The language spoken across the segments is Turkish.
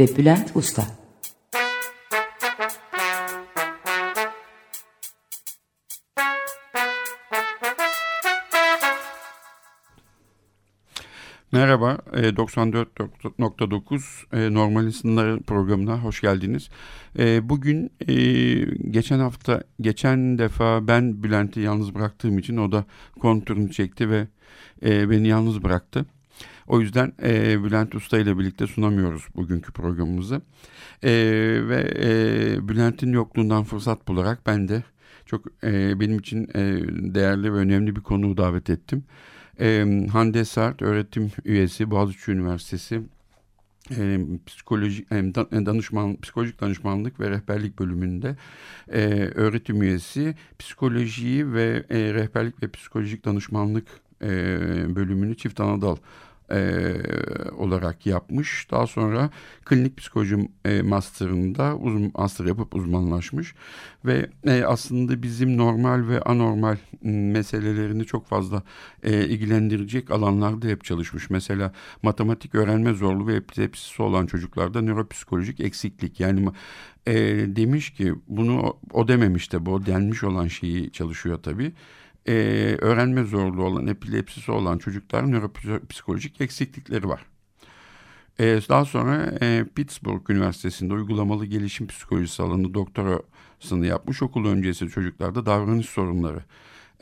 ve Bülent Usta Merhaba, 94.9 e, e, Normal İnsanlar programına hoş geldiniz. E, bugün geçen hafta, geçen defa ben Bülent'i yalnız bıraktığım için o da konturunu çekti ve beni yalnız bıraktı. O yüzden Bülent Usta ile birlikte sunamıyoruz bugünkü programımızı. Ve Bülent'in yokluğundan fırsat bularak ben de çok benim için değerli ve önemli bir konuğu davet ettim. E, Hande Sert öğretim üyesi Boğaziçi Üniversitesi e, psikoloji e, danışman psikolojik danışmanlık ve rehberlik bölümünde e, öğretim üyesi psikolojiyi ve e, rehberlik ve psikolojik danışmanlık e, bölümünü çift anadal e, olarak yapmış. Daha sonra klinik psikoloji e, master'ında uzun master yapıp uzmanlaşmış ve e, aslında bizim normal ve anormal meselelerini çok fazla e, ilgilendirecek alanlarda hep çalışmış. Mesela matematik öğrenme zorluğu ve epilepsisi olan çocuklarda nöropsikolojik eksiklik yani e, demiş ki bunu o dememiş de bu denmiş olan şeyi çalışıyor tabii e, öğrenme zorluğu olan, epilepsisi olan çocukların nöropsikolojik eksiklikleri var. E, daha sonra e, Pittsburgh Üniversitesi'nde uygulamalı gelişim psikolojisi alanı doktorasını yapmış. Okul öncesi çocuklarda davranış sorunları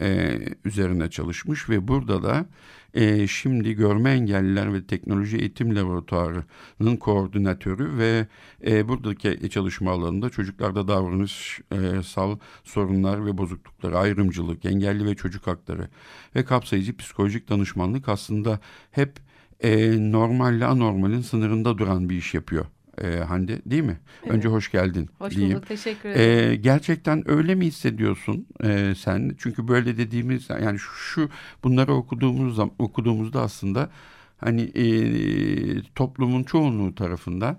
e, üzerine çalışmış ve burada da e, şimdi Görme Engelliler ve Teknoloji Eğitim Laboratuvarı'nın koordinatörü ve e, buradaki çalışma alanında çocuklarda davranışsal sorunlar ve bozuklukları, ayrımcılık, engelli ve çocuk hakları ve kapsayıcı psikolojik danışmanlık aslında hep e, normalle anormalin sınırında duran bir iş yapıyor e, Hande değil mi? Evet. Önce hoş geldin hoş diyeyim. bulduk teşekkür ederim. E, gerçekten öyle mi hissediyorsun e, sen? Çünkü böyle dediğimiz yani şu, şu bunları okuduğumuz okuduğumuzda aslında hani e, toplumun çoğunluğu tarafından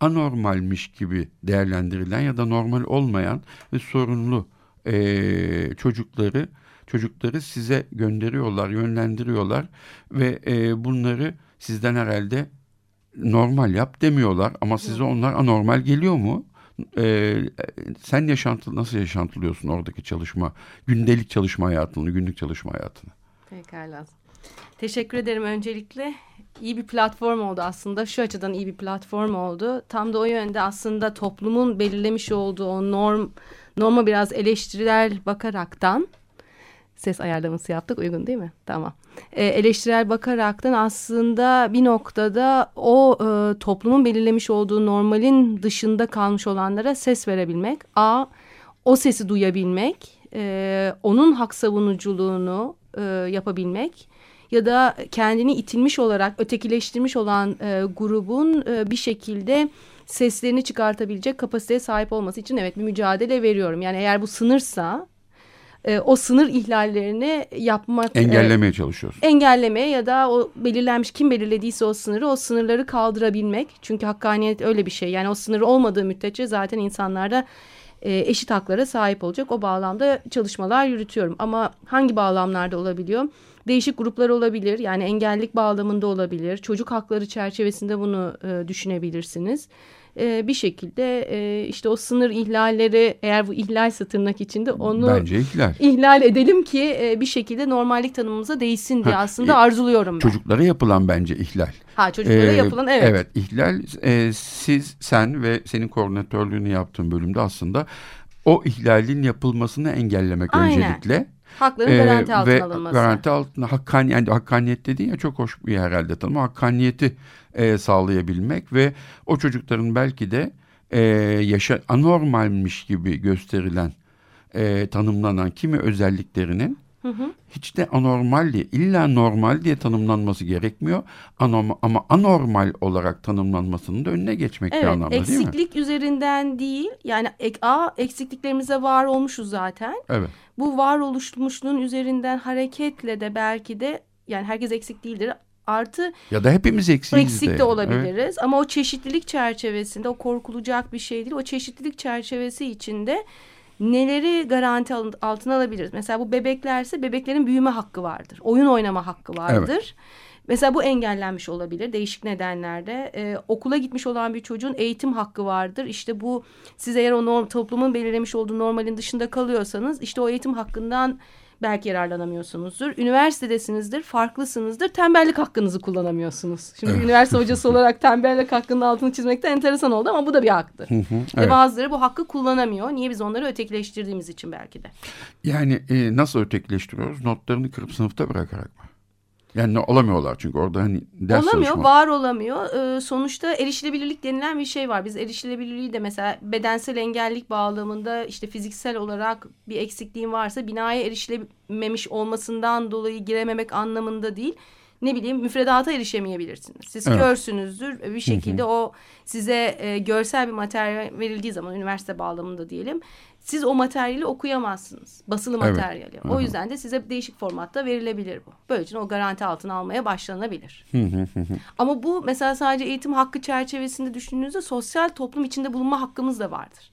anormalmiş gibi değerlendirilen ya da normal olmayan ve sorunlu e, çocukları çocukları size gönderiyorlar, yönlendiriyorlar ve e, bunları sizden herhalde normal yap demiyorlar ama size onlar anormal geliyor mu? Ee, sen yaşantı nasıl yaşantılıyorsun oradaki çalışma, gündelik çalışma hayatını, günlük çalışma hayatını? Pekala. Teşekkür ederim öncelikle. İyi bir platform oldu aslında. Şu açıdan iyi bir platform oldu. Tam da o yönde aslında toplumun belirlemiş olduğu o norm, norma biraz eleştiriler bakaraktan ses ayarlaması yaptık. Uygun değil mi? Tamam. E, eleştirel bakaraktan aslında bir noktada o e, toplumun belirlemiş olduğu normalin dışında kalmış olanlara ses verebilmek. A, o sesi duyabilmek, e, onun hak savunuculuğunu e, yapabilmek ya da kendini itilmiş olarak ötekileştirmiş olan e, grubun e, bir şekilde seslerini çıkartabilecek kapasiteye sahip olması için evet bir mücadele veriyorum. Yani eğer bu sınırsa e, o sınır ihlallerini yapmak engellemeye e, çalışıyorsun. Engellemeye ya da o belirlenmiş kim belirlediyse o sınırı o sınırları kaldırabilmek. Çünkü hakkaniyet öyle bir şey. Yani o sınır olmadığı müddetçe zaten insanlarda e, eşit haklara sahip olacak. O bağlamda çalışmalar yürütüyorum. Ama hangi bağlamlarda olabiliyor? Değişik gruplar olabilir. Yani engellilik bağlamında olabilir. Çocuk hakları çerçevesinde bunu e, düşünebilirsiniz e, bir şekilde e, işte o sınır ihlalleri eğer bu ihlal tırnak içinde onu Bence ihlal. ihlal edelim ki e, bir şekilde normallik tanımımıza değsin diye ha, aslında e, arzuluyorum ben. Çocuklara yapılan bence ihlal. Ha çocuklara ee, yapılan evet. Evet ihlal e, siz sen ve senin koordinatörlüğünü yaptığın bölümde aslında o ihlalin yapılmasını engellemek Aynen. öncelikle. Hakların garanti altına ve alınması. Garanti altına hakkan, yani hakkaniyet dediğin ya çok hoş bir herhalde tanım. Hakkaniyeti e, sağlayabilmek ve o çocukların belki de e, yaşa anormalmiş gibi gösterilen e, tanımlanan kimi özelliklerinin Hı hı. Hiç de anormal diye, illa normal diye tanımlanması gerekmiyor. Anormal, ama anormal olarak tanımlanmasının da önüne geçmek evet, bir anlamda değil mi? Eksiklik üzerinden değil. Yani ek, a, eksikliklerimize var olmuşuz zaten. Evet. Bu var oluşmuşluğun üzerinden hareketle de belki de yani herkes eksik değildir. Artı ya da hepimiz eksiyiz eksik de. de olabiliriz evet. ama o çeşitlilik çerçevesinde o korkulacak bir şey değil. O çeşitlilik çerçevesi içinde neleri garanti altına alabiliriz? Mesela bu bebeklerse bebeklerin büyüme hakkı vardır. Oyun oynama hakkı vardır. Evet. Mesela bu engellenmiş olabilir değişik nedenlerde. Ee, okula gitmiş olan bir çocuğun eğitim hakkı vardır. İşte bu siz eğer o norm, toplumun belirlemiş olduğu normalin dışında kalıyorsanız işte o eğitim hakkından belki yararlanamıyorsunuzdur. Üniversitedesinizdir, farklısınızdır. Tembellik hakkınızı kullanamıyorsunuz. Şimdi evet. üniversite hocası olarak tembellik hakkının altını çizmek de enteresan oldu ama bu da bir haktır. evet. Ve bazıları bu hakkı kullanamıyor. Niye biz onları ötekileştirdiğimiz için belki de. Yani e, nasıl ötekileştiriyoruz? Notlarını kırıp sınıfta bırakarak mı? Yani olamıyorlar çünkü orada hani ders Olamıyor, çalışma. var olamıyor. Ee, sonuçta erişilebilirlik denilen bir şey var. Biz erişilebilirliği de mesela bedensel engellik bağlamında işte fiziksel olarak bir eksikliğin varsa binaya erişilememiş olmasından dolayı girememek anlamında değil ne bileyim müfredata erişemeyebilirsiniz. Siz evet. körsünüzdür bir şekilde o size e, görsel bir materyal verildiği zaman üniversite bağlamında diyelim siz o materyali okuyamazsınız. Basılı evet. materyali. O yüzden de size değişik formatta verilebilir bu. Böylece o garanti altına almaya başlanabilir. Ama bu mesela sadece eğitim hakkı çerçevesinde düşündüğünüzde sosyal toplum içinde bulunma hakkımız da vardır.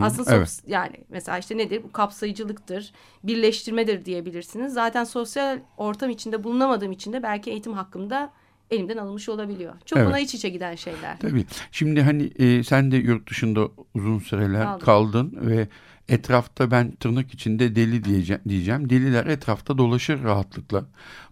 Aslında evet. yani mesela işte nedir? Bu kapsayıcılıktır, birleştirmedir diyebilirsiniz. Zaten sosyal ortam içinde bulunamadığım için de belki eğitim hakkımda elimden alınmış olabiliyor. Çok evet. buna iç içe giden şeyler. Tabii. Şimdi hani e, sen de yurt dışında uzun süreler Kaldım. kaldın ve etrafta ben tırnak içinde deli diyeceğim, diyeceğim. Deliler etrafta dolaşır rahatlıkla.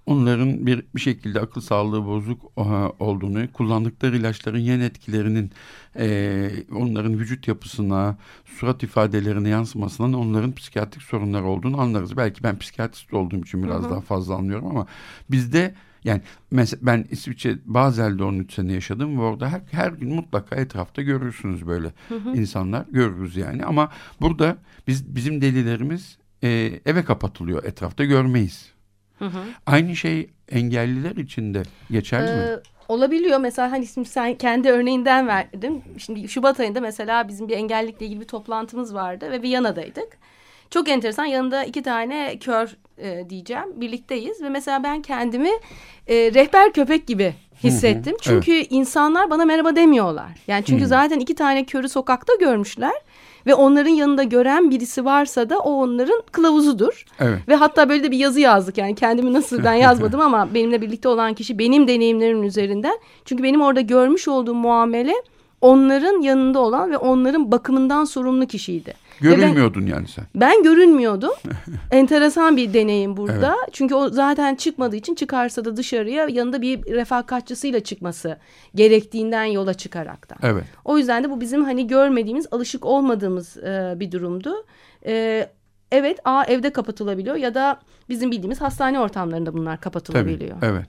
Onların bir, bir şekilde akıl sağlığı bozuk olduğunu, kullandıkları ilaçların yan etkilerinin e, onların vücut yapısına, surat ifadelerine yansımasından onların psikiyatrik sorunlar olduğunu anlarız. Belki ben psikiyatrist olduğum için biraz hı hı. daha fazla anlıyorum ama bizde yani mesela ben İsviçre Bazel'de 13 sene yaşadım ve orada her, her gün mutlaka etrafta görürsünüz böyle hı hı. insanlar görürüz yani ama burada biz bizim delilerimiz e, eve kapatılıyor etrafta görmeyiz. Hı hı. Aynı şey engelliler için de geçerli ee, mi? Olabiliyor mesela hani şimdi sen kendi örneğinden verdin. Şimdi Şubat ayında mesela bizim bir engellikle ilgili bir toplantımız vardı ve Viyana'daydık. Çok enteresan yanında iki tane kör e, diyeceğim birlikteyiz ve mesela ben kendimi e, rehber köpek gibi hissettim. Çünkü evet. insanlar bana merhaba demiyorlar. Yani çünkü zaten iki tane körü sokakta görmüşler ve onların yanında gören birisi varsa da o onların kılavuzudur. Evet. Ve hatta böyle de bir yazı yazdık yani kendimi nasıl ben yazmadım ama benimle birlikte olan kişi benim deneyimlerim üzerinden. Çünkü benim orada görmüş olduğum muamele onların yanında olan ve onların bakımından sorumlu kişiydi. Görünmüyordun ben, yani sen. Ben görünmüyordum. Enteresan bir deneyim burada. Evet. Çünkü o zaten çıkmadığı için çıkarsa da dışarıya yanında bir refakatçısıyla çıkması gerektiğinden yola çıkarak da. Evet. O yüzden de bu bizim hani görmediğimiz, alışık olmadığımız e, bir durumdu. E, evet A evde kapatılabiliyor ya da bizim bildiğimiz hastane ortamlarında bunlar kapatılabiliyor. Tabii, evet.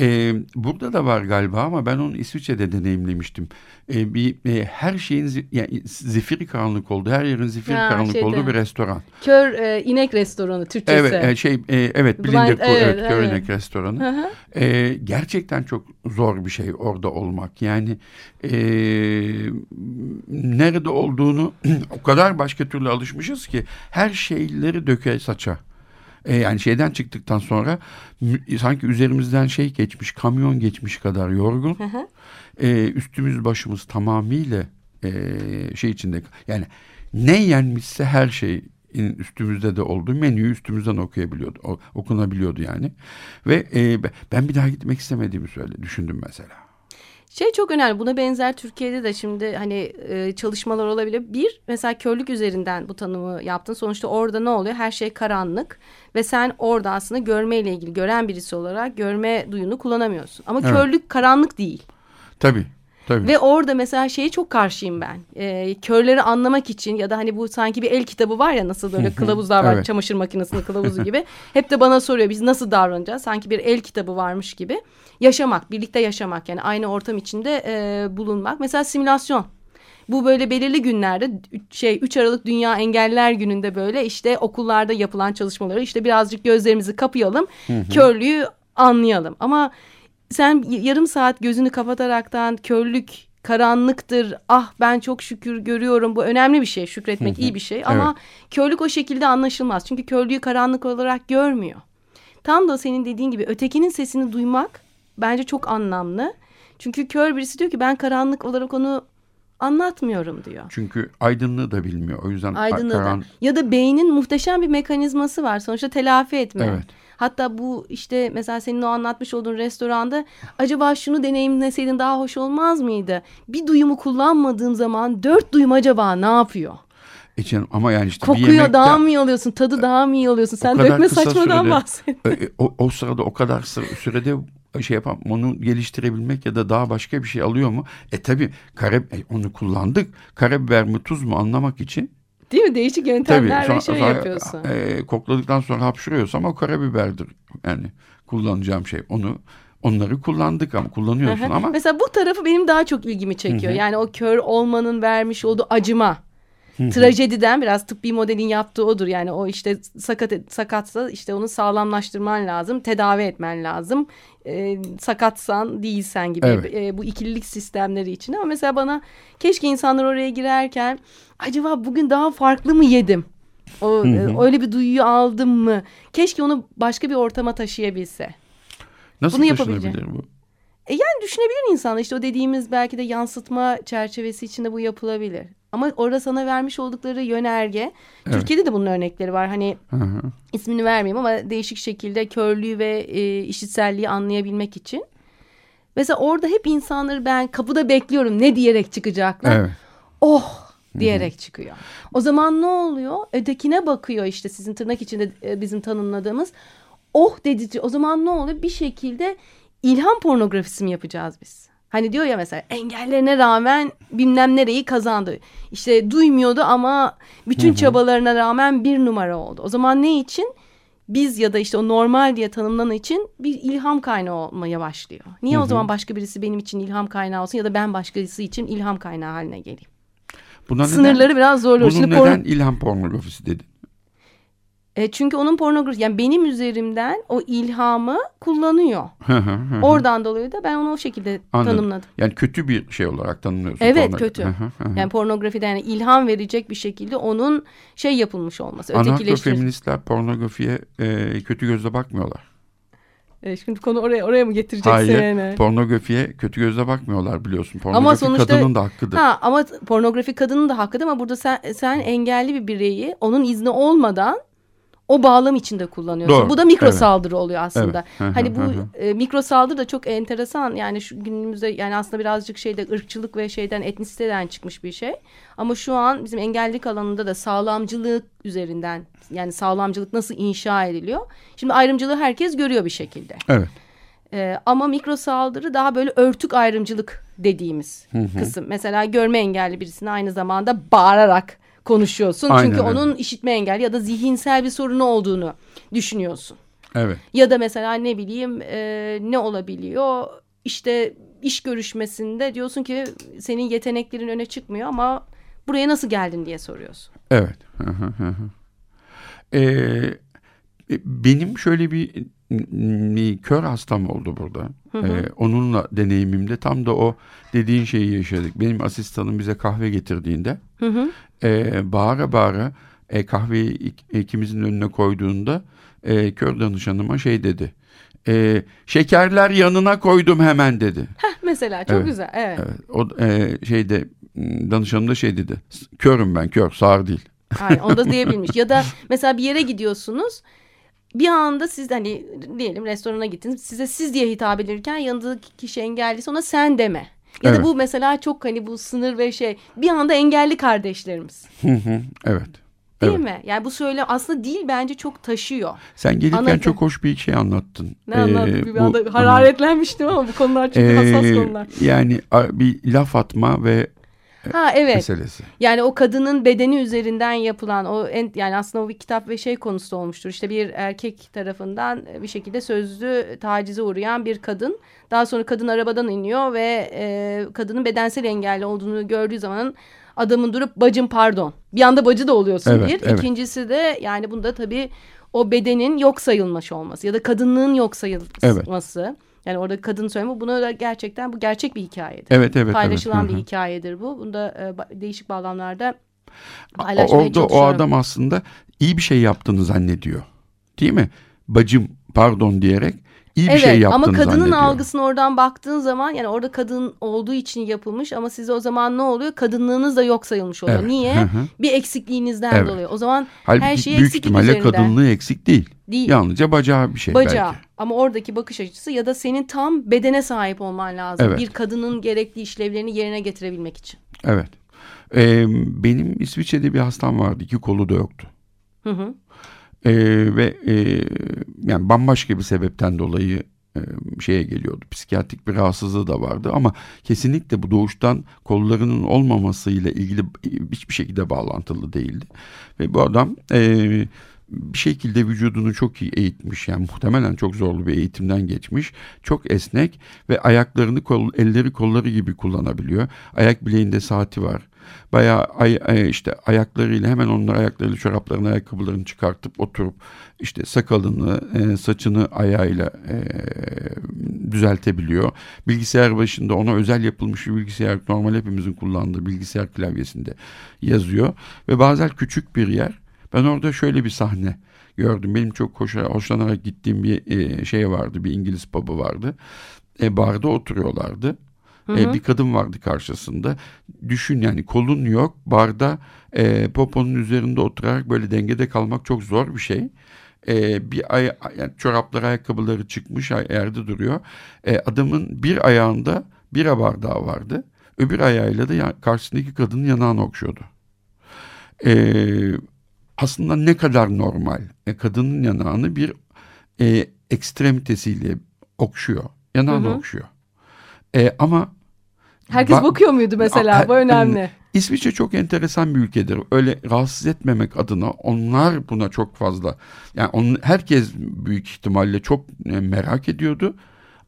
Ee, burada da var galiba ama ben onu İsviçre'de deneyimlemiştim. Ee, bir e, her şeyin zi, yani zifiri karanlık oldu. Her yerin zifiri ha, karanlık şeyde. olduğu bir restoran. Kör e, inek restoranı Türkçesi. Evet, e, şey e, evet bilindik evet, evet, kör evet. inek restoranı. E, gerçekten çok zor bir şey orada olmak. Yani e, nerede olduğunu o kadar başka türlü alışmışız ki her şeyleri döke saça. E, yani şeyden çıktıktan sonra sanki üzerimizden şey geçmiş, kamyon geçmiş kadar yorgun. E, üstümüz başımız tamamıyla e, şey içinde. Yani ne yenmişse her şey üstümüzde de oldu. Menüyü üstümüzden okuyabiliyordu, okunabiliyordu yani. Ve e, ben bir daha gitmek istemediğimi söyle, düşündüm mesela. Şey çok önemli. Buna benzer Türkiye'de de şimdi hani e, çalışmalar olabilir. Bir mesela körlük üzerinden bu tanımı yaptın. Sonuçta orada ne oluyor? Her şey karanlık ve sen orada aslında görmeyle ilgili gören birisi olarak görme duyunu kullanamıyorsun. Ama evet. körlük karanlık değil. Tabii. Tabii. Ve orada mesela şeyi çok karşıyım ben. E, körleri anlamak için ya da hani bu sanki bir el kitabı var ya nasıl böyle kılavuzlar var evet. çamaşır makinesinin kılavuzu gibi. Hep de bana soruyor biz nasıl davranacağız? Sanki bir el kitabı varmış gibi. Yaşamak, birlikte yaşamak yani aynı ortam içinde e, bulunmak. Mesela simülasyon. Bu böyle belirli günlerde şey 3 Aralık Dünya Engeller Günü'nde böyle işte okullarda yapılan çalışmaları işte birazcık gözlerimizi kapayalım. Hı hı. Körlüğü anlayalım. Ama sen yarım saat gözünü kapataraktan körlük karanlıktır. Ah ben çok şükür görüyorum. Bu önemli bir şey. Şükretmek iyi bir şey. Ama evet. körlük o şekilde anlaşılmaz. Çünkü körlüğü karanlık olarak görmüyor. Tam da senin dediğin gibi ötekinin sesini duymak bence çok anlamlı. Çünkü kör birisi diyor ki ben karanlık olarak onu anlatmıyorum diyor. Çünkü aydınlığı da bilmiyor. O yüzden aydınlığı karan... da. Ya da beynin muhteşem bir mekanizması var. Sonuçta telafi etme. Evet. Hatta bu işte mesela senin o anlatmış olduğun restoranda acaba şunu deneyimleseydin daha hoş olmaz mıydı? Bir duyumu kullanmadığım zaman dört duyum acaba ne yapıyor? E canım, ama yani işte Kokuyor bir yemekte, daha mı iyi alıyorsun? Tadı daha mı iyi alıyorsun? Sen dökme saçmadan sürede, bahset. E, o, o sırada o kadar sürede şey yapam onu geliştirebilmek ya da daha başka bir şey alıyor mu? E tabi e, onu kullandık. Karabiber mi tuz mu anlamak için Değil mi? Değişik yöntemlerle Tabii, şey sonra, yapıyorsun. E, kokladıktan sonra hapşırıyorsam o karabiberdir. Yani kullanacağım şey. Onu onları kullandık ama kullanıyorsun ama. Mesela bu tarafı benim daha çok ilgimi çekiyor. Yani o kör olmanın vermiş olduğu acıma. Trajediden biraz tıbbi modelin yaptığı odur. Yani o işte sakat sakatsa işte onu sağlamlaştırman lazım. Tedavi etmen lazım. E, sakatsan değilsen gibi evet. e, bu ikililik sistemleri için. Ama mesela bana keşke insanlar oraya girerken acaba bugün daha farklı mı yedim? O, e, öyle bir duyuyu aldım mı? Keşke onu başka bir ortama taşıyabilse. Nasıl Bunu taşınabilir bu? E yani düşünebilir insan işte o dediğimiz belki de yansıtma çerçevesi içinde bu yapılabilir. Ama orada sana vermiş oldukları yönerge. Evet. Türkiye'de de bunun örnekleri var. Hani hı hı. ismini vermeyeyim ama değişik şekilde körlüğü ve e, işitselliği anlayabilmek için. Mesela orada hep insanları ben kapıda bekliyorum ne diyerek çıkacaklar. Evet. Oh diyerek Hı-hı. çıkıyor. O zaman ne oluyor? Ötekine bakıyor işte sizin tırnak içinde e, bizim tanımladığımız. Oh dedici o zaman ne oluyor? Bir şekilde ilham pornografisi mi yapacağız biz? Hani diyor ya mesela engellerine rağmen bilmem nereyi kazandı. İşte duymuyordu ama bütün çabalarına rağmen bir numara oldu. O zaman ne için? Biz ya da işte o normal diye tanımlanan için bir ilham kaynağı olmaya başlıyor. Niye Hı-hı. o zaman başka birisi benim için ilham kaynağı olsun ya da ben başkası için ilham kaynağı haline geleyim? Buna Sınırları neden, biraz zorluyor. Bunun Şimdi neden porn... ilham pornografisi dedin? E çünkü onun pornografi yani benim üzerimden o ilhamı kullanıyor. Oradan dolayı da ben onu o şekilde Anladım. tanımladım. Yani kötü bir şey olarak tanımlıyorsun. Evet pornografi. kötü. yani pornografiden yani ilham verecek bir şekilde onun şey yapılmış olması. Anarko-feministler pornografiye e, kötü gözle bakmıyorlar. E, şimdi konu oraya oraya mı getireceksin? Hayır. Yani? Pornografiye kötü gözle bakmıyorlar biliyorsun. Pornografi ama sonuçta, kadının da hakkıdır. Ha, ama pornografi kadının da hakkıdır ama burada sen, sen engelli bir bireyi onun izni olmadan o bağlam içinde kullanıyorsun. Doğru. Bu da mikro evet. saldırı oluyor aslında. Evet. hani bu e, mikro saldırı da çok enteresan. Yani şu günümüzde yani aslında birazcık şeyde ırkçılık ve şeyden etnisiteden çıkmış bir şey. Ama şu an bizim engellilik alanında da sağlamcılık üzerinden yani sağlamcılık nasıl inşa ediliyor? Şimdi ayrımcılığı herkes görüyor bir şekilde. Evet. Ee, ama mikro saldırı daha böyle örtük ayrımcılık dediğimiz hı hı. kısım. Mesela görme engelli birisine aynı zamanda bağırarak konuşuyorsun. Aynen Çünkü öyle. onun işitme engelli ya da zihinsel bir sorunu olduğunu düşünüyorsun. Evet. Ya da mesela ne bileyim e, ne olabiliyor? İşte iş görüşmesinde diyorsun ki senin yeteneklerin öne çıkmıyor ama buraya nasıl geldin diye soruyorsun. Evet. ee, benim şöyle bir, bir kör hastam oldu burada. Hı hı. Ee, onunla deneyimimde tam da o dediğin şeyi yaşadık. Benim asistanım bize kahve getirdiğinde hı hı. E, bağıra bağıra e, kahveyi ikimizin önüne koyduğunda e, kör danışanıma şey dedi. E, şekerler yanına koydum hemen dedi. Heh, mesela çok evet, güzel. Evet. evet. O e, şeyde danışanım da şey dedi. Körüm ben kör sağır değil. Aynen onu da diyebilmiş. ya da mesela bir yere gidiyorsunuz bir anda siz hani diyelim restorana gittiniz size siz diye hitap edilirken yanındaki kişi engelliyse ona sen deme. Ya evet. da bu mesela çok hani bu sınır ve şey bir anda engelli kardeşlerimiz. evet. Değil evet. mi? Yani bu söyle aslında değil bence çok taşıyor. Sen gelirken Anladım. çok hoş bir şey anlattın. Ne ee, anlattın? Bir bu, anda hararetlenmiştim ama bu konular çünkü ee, hassas konular. Yani bir laf atma ve Ha evet. meselesi. Yani o kadının bedeni üzerinden yapılan o en, yani aslında o bir kitap ve şey konusu olmuştur. İşte bir erkek tarafından bir şekilde sözlü tacize uğrayan bir kadın. Daha sonra kadın arabadan iniyor ve e, kadının bedensel engelli olduğunu gördüğü zaman adamın durup bacım pardon. Bir anda bacı da oluyorsun Evet, bir. evet. İkincisi de yani bunda tabii o bedenin yok sayılmış olması ya da kadınlığın yok sayılması. Yani orada kadın söyleme bunu da gerçekten bu gerçek bir hikayedir. Evet evet. Paylaşılan evet. bir hikayedir bu. Bunda e, değişik bağlamlarda paylaşmaya Orada o adam aslında iyi bir şey yaptığını zannediyor. Değil mi? Bacım pardon diyerek iyi bir evet, şey yaptığını ama kadının zannediyor. algısını oradan baktığın zaman yani orada kadın olduğu için yapılmış ama size o zaman ne oluyor? Kadınlığınız da yok sayılmış oluyor. Evet, Niye? Bir eksikliğinizden Evet. dolayı. O zaman Halbuki her şey büyük eksiklik ihtimalle üzerinden. kadınlığı eksik değil. değil. Yalnızca bacağı bir şey Bacağı. belki. Ama oradaki bakış açısı ya da senin tam bedene sahip olman lazım. Evet. Bir kadının gerekli işlevlerini yerine getirebilmek için. Evet. Ee, benim İsviçre'de bir hastam vardı. İki kolu da yoktu. Hı hı. Ee, ve e, yani bambaşka bir sebepten dolayı e, şeye geliyordu. Psikiyatrik bir rahatsızlığı da vardı ama kesinlikle bu doğuştan kollarının olmamasıyla ilgili hiçbir şekilde bağlantılı değildi. Ve bu adam e, bir şekilde vücudunu çok iyi eğitmiş. Yani muhtemelen çok zorlu bir eğitimden geçmiş. Çok esnek ve ayaklarını kol, elleri kolları gibi kullanabiliyor. Ayak bileğinde saati var. Bayağı ay, ay- işte ayaklarıyla hemen onlar ayaklarıyla çoraplarını ayakkabılarını çıkartıp oturup işte sakalını e, saçını ayağıyla e, düzeltebiliyor. Bilgisayar başında ona özel yapılmış bir bilgisayar normal hepimizin kullandığı bilgisayar klavyesinde yazıyor ve bazen küçük bir yer. Ben orada şöyle bir sahne gördüm. Benim çok hoşa, hoşlanarak gittiğim bir e, şey vardı. Bir İngiliz pub'ı vardı. E, barda oturuyorlardı. Hı E, bir kadın vardı karşısında. Düşün yani kolun yok. Barda e, poponun üzerinde oturarak böyle dengede kalmak çok zor bir şey. E, bir ay, yani çorapları ayakkabıları çıkmış yerde duruyor. E, adamın bir ayağında bira bardağı vardı. Öbür ayağıyla da karşısındaki kadının yanağını okşuyordu. E, aslında ne kadar normal. E, kadının yanağını bir e, ekstremitesiyle okşuyor. Yanağını Hı hı. okşuyor. E, ama Herkes Ba- bakıyor muydu mesela? Bu önemli. İsviçre çok enteresan bir ülkedir. Öyle rahatsız etmemek adına onlar buna çok fazla yani on, herkes büyük ihtimalle çok e, merak ediyordu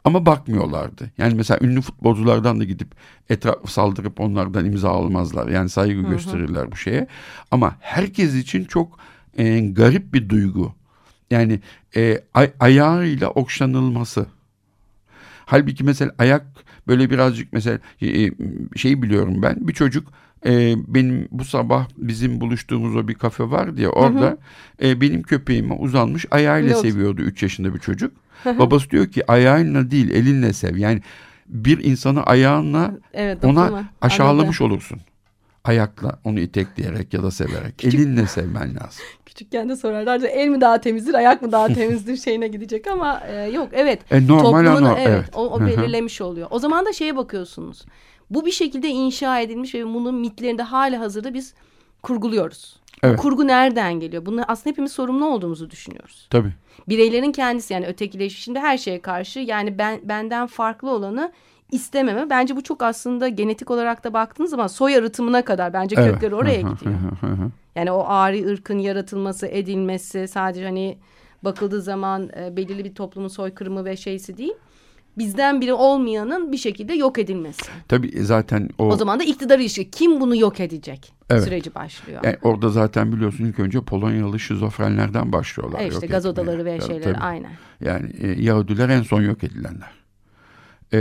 ama bakmıyorlardı. Yani mesela ünlü futbolculardan da gidip etraf saldırıp onlardan imza almazlar. Yani saygı Hı hı. gösterirler bu şeye. Ama herkes için çok e, garip bir duygu. Yani e, ay- ayağıyla okşanılması. Halbuki mesela ayak böyle birazcık mesela şey biliyorum ben bir çocuk e, benim bu sabah bizim buluştuğumuz o bir kafe vardı ya orada e, benim köpeğime uzanmış ayağıyla Yok. seviyordu 3 yaşında bir çocuk. Babası diyor ki ayağınla değil elinle sev. Yani bir insanı ayağınla Evet, ona dokunma. aşağılamış olursun. Ayakla onu itekleyerek ya da severek. Elinle sevmen lazım. Küçükken de sorarlardı el mi daha temizdir ayak mı daha temizdir şeyine gidecek ama e, yok evet. E, normal Toplumun, evet, evet. o, o belirlemiş oluyor. O zaman da şeye bakıyorsunuz. Bu bir şekilde inşa edilmiş ve bunun mitlerinde hali hazırda biz kurguluyoruz. Bu Evet. kurgu nereden geliyor? Bunu aslında hepimiz sorumlu olduğumuzu düşünüyoruz. Tabii. Bireylerin kendisi yani ötekileşmiş şimdi her şeye karşı yani ben benden farklı olanı istememe. Bence bu çok aslında genetik olarak da baktığınız zaman soy arıtımına kadar bence Evet. kökleri oraya gidiyor. Yani o ari ırkın yaratılması, edilmesi sadece hani bakıldığı zaman e, belirli bir toplumun soykırımı ve şeysi değil. Bizden biri olmayanın bir şekilde yok edilmesi. Tabii zaten o, O zaman da iktidar ilişki. Kim bunu yok edecek? Evet. Süreci başlıyor. yani orada zaten biliyorsun ilk önce Polonyalı şizofrenlerden başlıyorlar. E işte gaz odaları ve şeyleri tabii. aynen. Yani e, Yahudiler en son yok edilenler. E,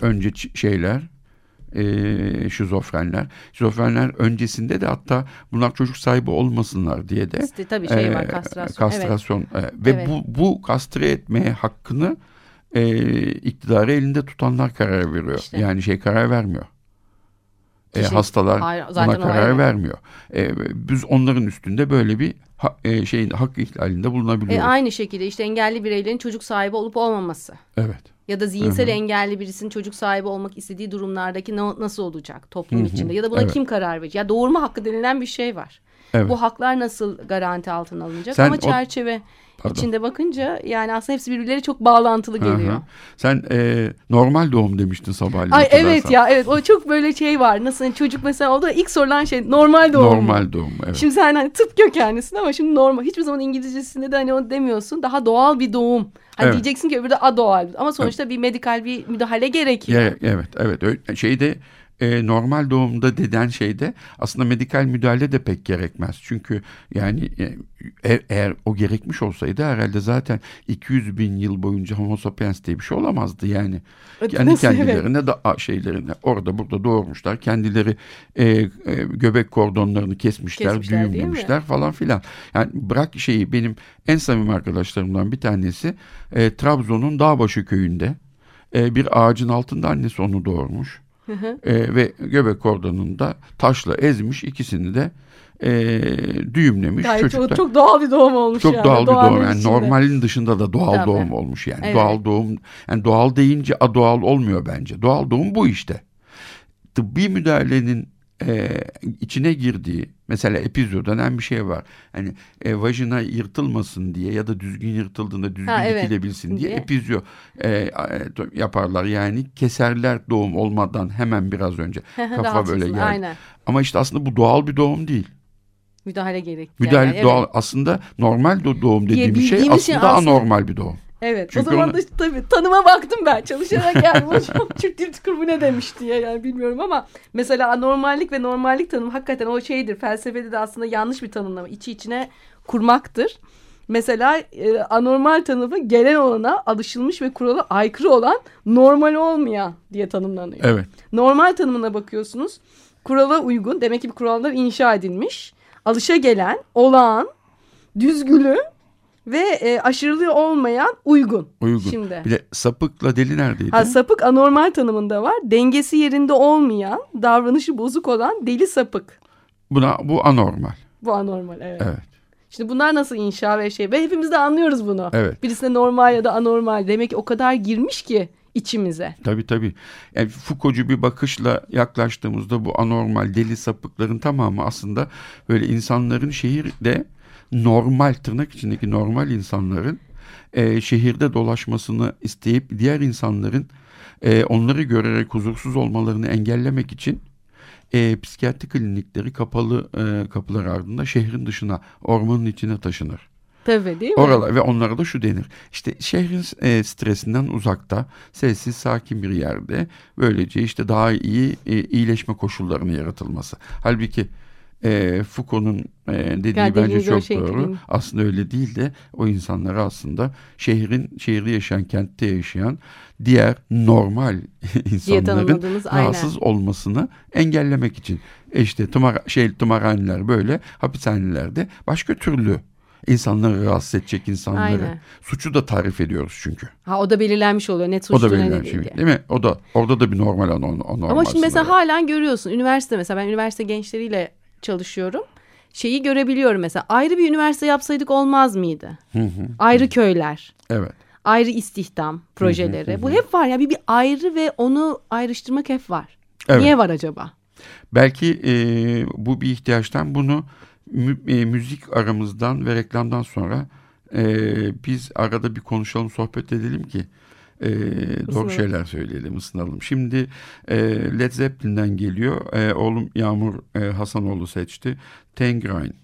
önce şeyler e, şizofrenler. Şizofrenler öncesinde de hatta bunlar çocuk sahibi olmasınlar diye de İşte tabii şey var e, kastrasyon. Evet. kastrasyon, e, ve Evet. bu bu kastre etmeye hakkını e, iktidarı elinde tutanlar karar veriyor. İşte. Yani şey karar vermiyor. E, Kişi- hastalar Hayır, buna karar ayrı. vermiyor. E, biz onların üstünde böyle bir ha, e, şeyin hak ihlalinde E, bulunabiliyoruz. aynı şekilde işte engelli bireylerin çocuk sahibi olup olmaması. evet. Ya da zihinsel Hı hı. engelli birisinin çocuk sahibi olmak istediği durumlardaki na- nasıl olacak toplum Hı hı. içinde? Ya da buna Evet. kim karar verecek? Ya doğurma hakkı denilen bir şey var. Evet. Bu haklar nasıl garanti altına alınacak? Sen Ama o- çerçeve Pardon. içinde bakınca yani aslında hepsi birbirleri çok bağlantılı geliyor. Hı hı. Sen e, normal doğum demiştin sabahleyin. Ay evet ya evet o çok böyle şey var. Nasıl hani çocuk mesela o da ilk sorulan şey normal doğum. Normal doğum evet. Şimdi sen hani tıp kökenlisin ama şimdi normal. Hiçbir zaman İngilizcesinde de hani onu demiyorsun. Daha doğal bir doğum. Hani Evet. diyeceksin ki öbürü de adoğal. Ama sonuçta bir medikal bir müdahale gerekiyor. Evet evet Ö- şeyde e, normal doğumda deden şeyde aslında medikal müdahale de pek gerekmez. Çünkü yani e, e- eğer o gerekmiş olsaydı herhalde zaten 200 bin yıl boyunca homo sapiens diye bir şey olamazdı yani. Nasıl, evet. kendilerine da a- şeylerine orada burada doğurmuşlar. Kendileri e, e, göbek kordonlarını kesmişler, Kesmişler, düğümlemişler falan filan. Yani bırak şeyi benim en samimi arkadaşlarımdan bir tanesi e, Trabzon'un Dağbaşı köyünde e, bir ağacın altında annesi onu doğurmuş. E, ve göbek kordonunda taşla ezmiş ikisini de e, düğümlemiş. Gayet Çocuk çok, çok doğal bir doğum olmuş çok yani. doğal bir doğum yani içinde. normalin dışında da doğal Tabii. doğum olmuş yani Evet. doğal doğum yani doğal deyince adoğal olmuyor bence doğal doğum bu işte tıbbi müdahalenin e, içine girdiği mesela epizyo denen bir şey var hani e, vajina yırtılmasın diye ya da düzgün yırtıldığında düzgün Ha, evet. dikilebilsin diye Diye. epizyo e, e, yaparlar yani keserler doğum olmadan hemen biraz önce kafa böyle geldi Aynen. ama işte aslında bu doğal bir doğum değil Müdahale gerek. Müdahale yani, evet. doğal aslında normal do- doğum Diye dediğimiz şey şey aslında aslında- anormal bir doğum. Evet. Çünkü o zaman onu- da tabii tanıma baktım ben. Çalışarak geldim hocam. Türk Dil Kurumu ne demiş diye yani bilmiyorum ama mesela anormallik ve normallik tanımı hakikaten o şeydir. Felsefede de aslında yanlış bir tanımlama. İçi içine kurmaktır. Mesela e, anormal tanımı gelen olana alışılmış ve kurala aykırı olan normal olmayan diye tanımlanıyor. Evet. Normal tanımına bakıyorsunuz. Kurala uygun demek ki bir kurallar inşa edilmiş. Alışa gelen, olağan, düzgülü ve e, aşırılığı olmayan uygun. Uygun. Şimdi. Bir de sapıkla deli neredeydi? Ha, sapık anormal tanımında var. Dengesi yerinde olmayan, davranışı bozuk olan deli sapık. Buna bu anormal. Bu anormal evet. Evet. Şimdi bunlar nasıl inşa ve şey ve hepimiz de anlıyoruz bunu. Evet. Birisine normal ya da anormal demek ki o kadar girmiş ki içimize. Tabii tabii. Yani Foucault'cu bir bakışla yaklaştığımızda bu anormal deli sapıkların tamamı aslında böyle insanların şehirde normal tırnak içindeki normal insanların e, şehirde dolaşmasını isteyip diğer insanların e, onları görerek huzursuz olmalarını engellemek için e, psikiyatri klinikleri kapalı e, kapılar ardında şehrin dışına ormanın içine taşınır. Tabii değil mi? Oralar ve onlara da şu denir. İşte şehrin e, stresinden uzakta, sessiz, sakin bir yerde böylece işte daha iyi e, iyileşme koşullarının yaratılması. Halbuki e, Foucault'un e, dediği Yani bence çok şey doğru. mi? Aslında öyle değil de o insanları aslında şehrin şehirde yaşayan, kentte yaşayan diğer normal insanların tanımladığımız, aynen. rahatsız olmasını engellemek için. E işte tımar, şey, tımarhaneler böyle, hapishanelerde başka türlü insanları rahatsız edecek insanları. Aynen. Suçu da tarif ediyoruz çünkü. Ha o da belirlenmiş oluyor net O da suçlu ne belirlen değil şey mi? O da orada da bir normal anormal. Ama şimdi mesela sınırı. halen görüyorsun üniversite mesela ben üniversite gençleriyle çalışıyorum. Şeyi görebiliyorum mesela ayrı bir üniversite yapsaydık olmaz mıydı? Hı hı, Ayrı köyler, evet. ayrı istihdam projeleri. Bu hep var ya bir, bir ayrı ve onu ayrıştırmak hep var. Evet. Niye var acaba? Belki e, bu bir ihtiyaçtan bunu mü- e, müzik aramızdan ve reklamdan sonra e, biz arada bir konuşalım, sohbet edelim ki e, doğru şeyler söyleyelim, ısınalım. Şimdi e, Led Zeppelin'den geliyor. E, oğlum Yağmur e, Hasanoğlu seçti. Tangerine.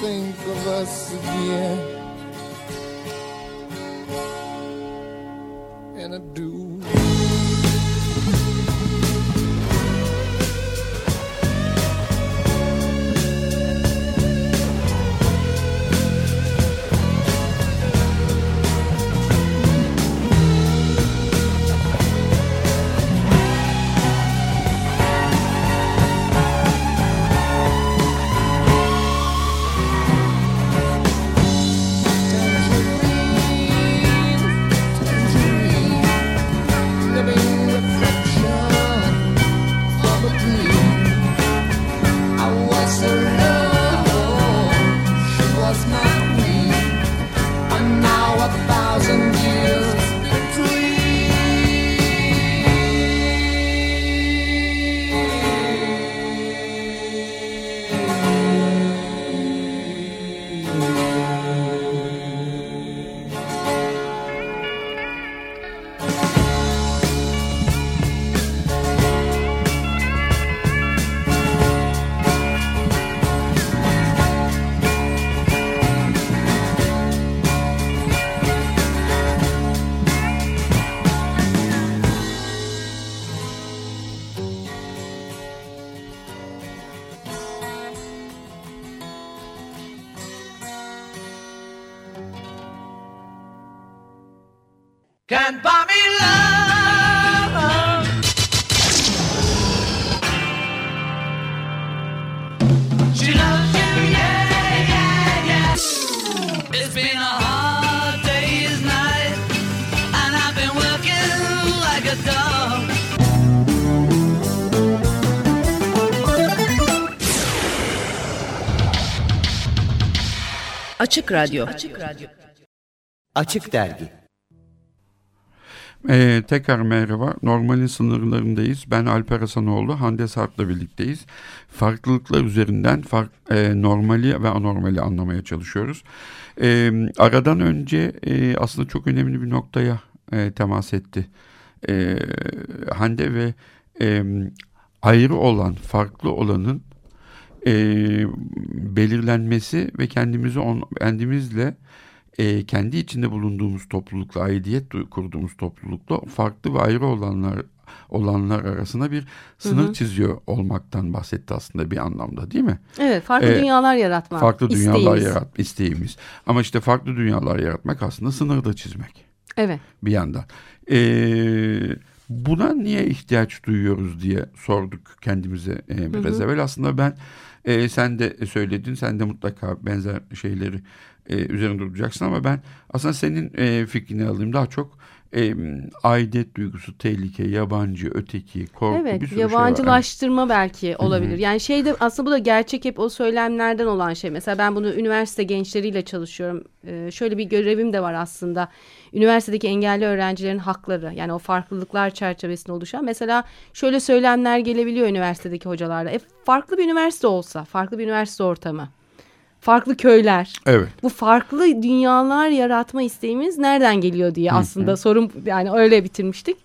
Think of us again. Açık Radyo. Açık Dergi Ee, tekrar merhaba. Normalin sınırlarındayız. Ben Alper Hasanoğlu. Hande Sarp'la birlikteyiz. Farklılıklar üzerinden fark, e, normali ve anormali anlamaya çalışıyoruz. E, aradan önce e, aslında çok önemli bir noktaya e, temas etti. E, Hande ve e, ayrı olan, farklı olanın e, belirlenmesi ve kendimizi on, kendimizle e, kendi içinde bulunduğumuz toplulukla, aidiyet du- kurduğumuz toplulukla farklı ve ayrı olanlar olanlar arasında bir sınır çiziyor olmaktan bahsetti aslında bir anlamda değil mi? Evet farklı Ee, dünyalar yaratma. Farklı dünyalar isteğimiz. yarat isteğimiz. Ama işte farklı dünyalar yaratmak aslında sınır da çizmek Evet. bir yandan. Ee, buna niye ihtiyaç duyuyoruz diye sorduk kendimize e, biraz evvel. Aslında ben e, sen de söyledin, sen de mutlaka benzer şeyleri e, üzerinde duracaksın ama ben aslında senin e, fikrini alayım daha çok e, aidiyet duygusu, tehlike, yabancı, öteki, korku bir Evet sürü şey var. yabancılaştırma belki olabilir. Yani şey de aslında bu da gerçek hep o söylemlerden olan şey. Mesela ben bunu üniversite gençleriyle çalışıyorum. Ee, şöyle bir görevim de var aslında. Üniversitedeki engelli öğrencilerin hakları yani o farklılıklar çerçevesinde oluşan. Mesela şöyle söylemler gelebiliyor üniversitedeki hocalarda. E, farklı bir üniversite olsa, farklı bir üniversite ortamı, farklı köyler. Evet. Bu farklı dünyalar yaratma isteğimiz nereden geliyor diye aslında sorun yani öyle bitirmiştik.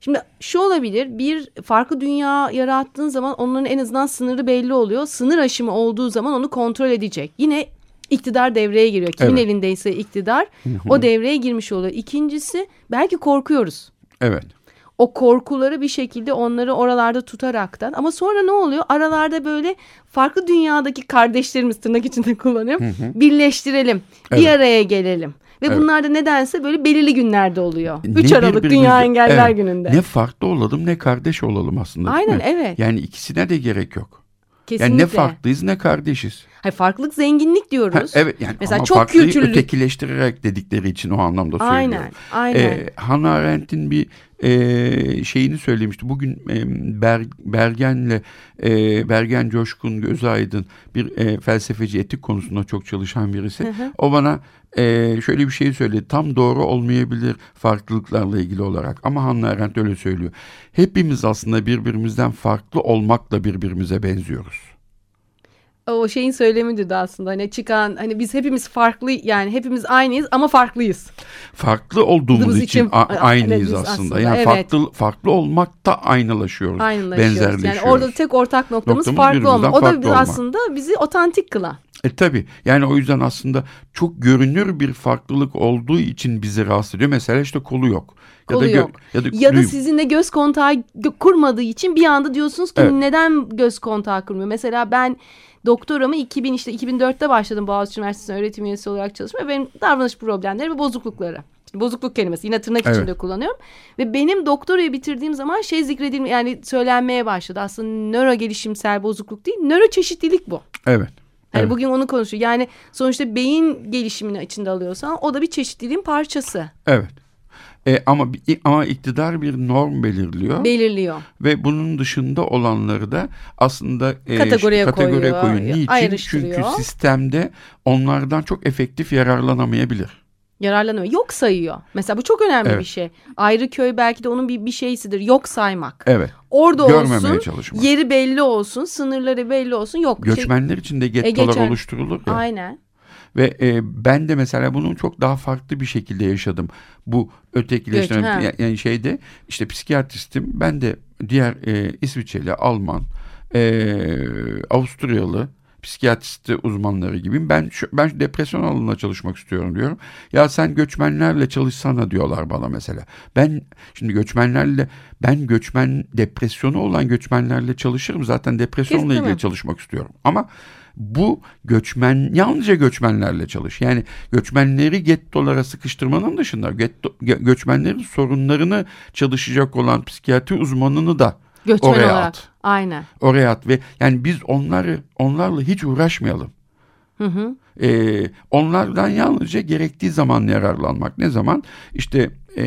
Şimdi şu olabilir bir farklı dünya yarattığın zaman onların en azından sınırı belli oluyor. Sınır aşımı olduğu zaman onu kontrol edecek. Yine iktidar devreye giriyor. Kimin Evet. elindeyse iktidar o devreye girmiş oluyor. İkincisi belki korkuyoruz. Evet. O korkuları bir şekilde onları oralarda tutaraktan ama sonra ne oluyor? Aralarda böyle farklı dünyadaki kardeşlerimiz tırnak içinde kullanıyorum. Birleştirelim. Bir Evet. araya gelelim. Ve Evet. bunlar da nedense böyle belirli günlerde oluyor. Ne 3 Aralık birbirimize- Dünya Engeller Evet. Günü'nde. Ne farklı olalım ne kardeş olalım aslında Aynen evet. Yani ikisine de gerek yok. Kesinlikle. Yani ne farklıyız ne kardeşiz. Hayır, farklılık zenginlik Ha, diyoruz. evet yani Mesela ama çok kültürlü. ötekileştirerek dedikleri için o anlamda söylüyorum. Aynen, aynen. Ee, Hannah Arendt'in bir e, şeyini söylemişti. Bugün e, Ber, Bergen'le e, Bergen Coşkun Gözaydın bir e, felsefeci etik konusunda çok çalışan birisi. O bana e, şöyle bir şey söyledi. Tam doğru olmayabilir farklılıklarla ilgili olarak ama Hannah Arendt öyle söylüyor. Hepimiz aslında birbirimizden farklı olmakla birbirimize benziyoruz. O şeyin söylemidir de aslında hani çıkan hani biz hepimiz farklı yani hepimiz aynıyız ama farklıyız. Farklı olduğumuz için, için- aynıyız aslında. aslında, Yani evet. farklı farklı olmakta. Aynılaşıyoruz. Yani Benzerleşiyoruz. orada tek ortak noktamız, Noktamız farklı olmak. O da biz aslında bizi otantik kılan. E tabi yani o yüzden aslında çok görünür bir farklılık olduğu için bizi rahatsız ediyor. Mesela işte kolu yok. Kolu ya da yok. ya da, Ya da sizinle göz kontağı kurmadığı için bir anda diyorsunuz ki Evet. neden göz kontağı kurmuyor? Mesela ben doktoramı 2000 işte 2004'te başladım Boğaziçi Üniversitesi'nde öğretim üyesi olarak çalışmaya. Benim davranış problemleri ve bozuklukları. Şimdi bozukluk kelimesi yine tırnak Evet. içinde kullanıyorum. Ve benim doktorayı bitirdiğim zaman şey zikredilme yani söylenmeye başladı. Aslında nöro gelişimsel bozukluk değil, nöro çeşitlilik bu. Evet. Hani Evet. bugün onu konuşuyor. Yani sonuçta beyin gelişimini içinde alıyorsan o da bir çeşitliliğin parçası. Evet. E, ama ama iktidar bir norm belirliyor Belirliyor. ve bunun dışında olanları da aslında e, Kategoriye kategoriye koyuyor, koyuyor. Niçin? Çünkü sistemde onlardan çok efektif yararlanamayabilir. yararlanıyor. Yok sayıyor. Mesela bu çok önemli Evet. bir şey. Ayrı köy belki de onun bir, bir şeysidir. Yok saymak. Evet. Orada Görmemeye olsun. çalışmak. Yeri belli olsun. Sınırları belli olsun. Yok. şey- Göçmenler için de gettolar geçen- oluşturulur ya. Aynen. Ve e, ben de mesela bunu çok daha farklı bir şekilde yaşadım. Bu ötekileştirme ha. yani- şeyde işte psikiyatristim. Ben de diğer e, İsviçreli, Alman, e, Avusturyalı psikiyatrist uzmanları gibiyim. Ben şu, ben depresyon alanında çalışmak istiyorum diyorum. Ya sen göçmenlerle çalışsana diyorlar bana mesela. Ben şimdi göçmenlerle ben göçmen depresyonu olan göçmenlerle çalışırım. Zaten depresyonla Kesinlikle. ilgili çalışmak istiyorum. Ama bu göçmen yalnızca göçmenlerle çalış. Yani göçmenleri gettolara sıkıştırmanın dışında getto, gö- göçmenlerin sorunlarını çalışacak olan psikiyatri uzmanını da Göçmen oraya olarak. at. Aynen. Oraya at ve yani biz onları onlarla hiç uğraşmayalım. Hı hı. Ee, onlardan yalnızca gerektiği zaman yararlanmak. Ne zaman? İşte e,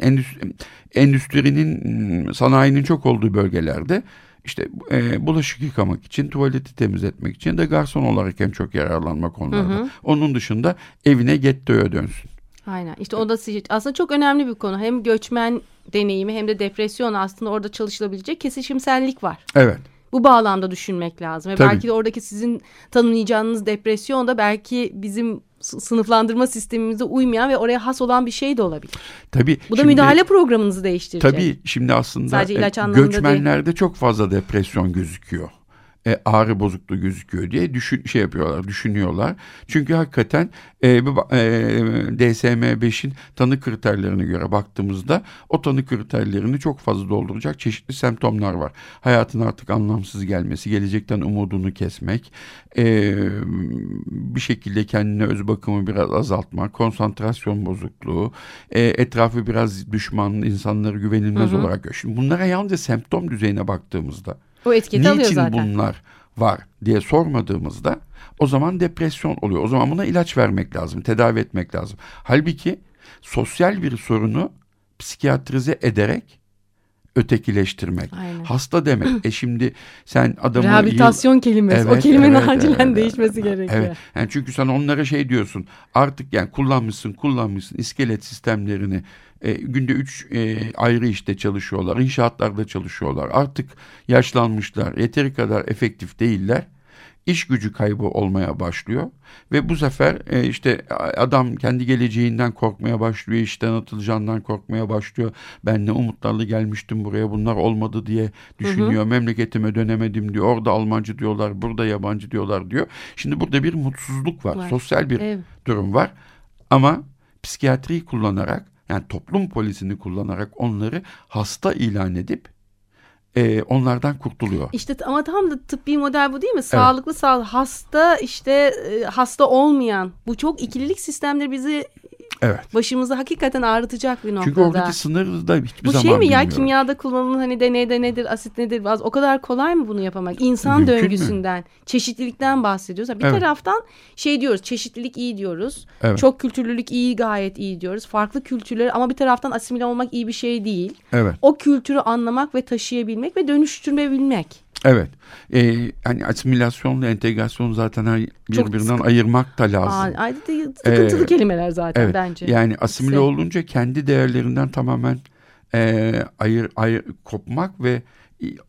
endüstri, endüstrinin, sanayinin çok olduğu bölgelerde işte e, bulaşık yıkamak için, tuvaleti temizletmek için de garson olarak en çok yararlanmak onlardan. Onun dışında evine gettoya dönsün. Aynen. İşte o da si- aslında çok önemli bir konu. Hem göçmen deneyimi hem de depresyon aslında orada çalışılabilecek kesişimsellik var. Evet. Bu bağlamda düşünmek lazım. Ve Tabii. belki de oradaki sizin tanımlayacağınız depresyon da belki bizim sınıflandırma sistemimize uymayan ve oraya has olan bir şey de olabilir. Tabii. Bu da şimdi- müdahale programınızı değiştirecek. Tabii şimdi aslında Sadece e, ilaç göçmenlerde çok fazla depresyon gözüküyor. E, ağrı bozukluğu gözüküyor diye düşün, şey yapıyorlar, düşünüyorlar. Çünkü hakikaten e, e, DSM-5'in tanı kriterlerine göre baktığımızda o tanı kriterlerini çok fazla dolduracak çeşitli semptomlar var. Hayatın artık anlamsız gelmesi, gelecekten umudunu kesmek, e, bir şekilde kendine öz bakımı biraz azaltmak, konsantrasyon bozukluğu, e, etrafı biraz düşman, insanları güvenilmez olarak gör. Şimdi bunlara yalnızca semptom düzeyine baktığımızda O etiketi alıyor niçin zaten. bunlar var diye sormadığımızda o zaman depresyon oluyor. O zaman buna ilaç vermek lazım, tedavi etmek lazım. Halbuki sosyal bir sorunu psikiyatrize ederek ötekileştirmek. Aynen. Hasta demek. e şimdi sen adamı yıl- Rehabilitasyon kelimesi. o Evet, kelimenin evet, acilen evet, değişmesi evet, gerekiyor. Evet. Yani çünkü sen onlara şey diyorsun. Artık yani kullanmışsın, kullanmışsın iskelet sistemlerini. E, günde üç e, ayrı işte çalışıyorlar. inşaatlarda çalışıyorlar. Artık yaşlanmışlar. Yeteri kadar efektif değiller. İş gücü kaybı olmaya başlıyor ve bu sefer e, işte adam kendi geleceğinden korkmaya başlıyor, işten atılacağından korkmaya başlıyor. Ben ne umutlarla gelmiştim buraya bunlar olmadı diye düşünüyor. Memleketime dönemedim diyor. Orada Almancı diyorlar, burada yabancı diyorlar diyor. Şimdi burada bir mutsuzluk var, Var. sosyal bir Evet. durum var. Ama psikiyatriyi kullanarak yani toplum polisini kullanarak onları hasta ilan edip e, onlardan kurtuluyor. İşte ama tam da tıbbi model bu değil mi? Sağlıklı sağlık hasta işte e, hasta olmayan bu çok ikililik sistemleri bizi Evet. başımızı hakikaten ağrıtacak bir noktada. Çünkü oradaki sınırı da hiçbir Bu zaman şey mi ya bilmiyorum. kimyada kullanılan hani deneyde nedir, asit nedir? Az, o kadar kolay mı bunu yapamak? İnsan Mümkün mü? döngüsünden, çeşitlilikten bahsediyoruz. Bir Evet. taraftan şey diyoruz, çeşitlilik iyi diyoruz. Evet. Çok kültürlülük iyi, gayet iyi diyoruz. Farklı kültürleri ama bir taraftan asimile olmak iyi bir şey değil. Evet. O kültürü anlamak ve taşıyabilmek ve dönüştürebilmek. Evet. Ee, hani asimilasyonla entegrasyon zaten Çok birbirinden sıkı- ayırmak da Aa, lazım. ay, de- sıkıntılı Ee, kelimeler zaten Evet. bence. Yani asimile olunca kendi değerlerinden tamamen e, ayır, ayır kopmak ve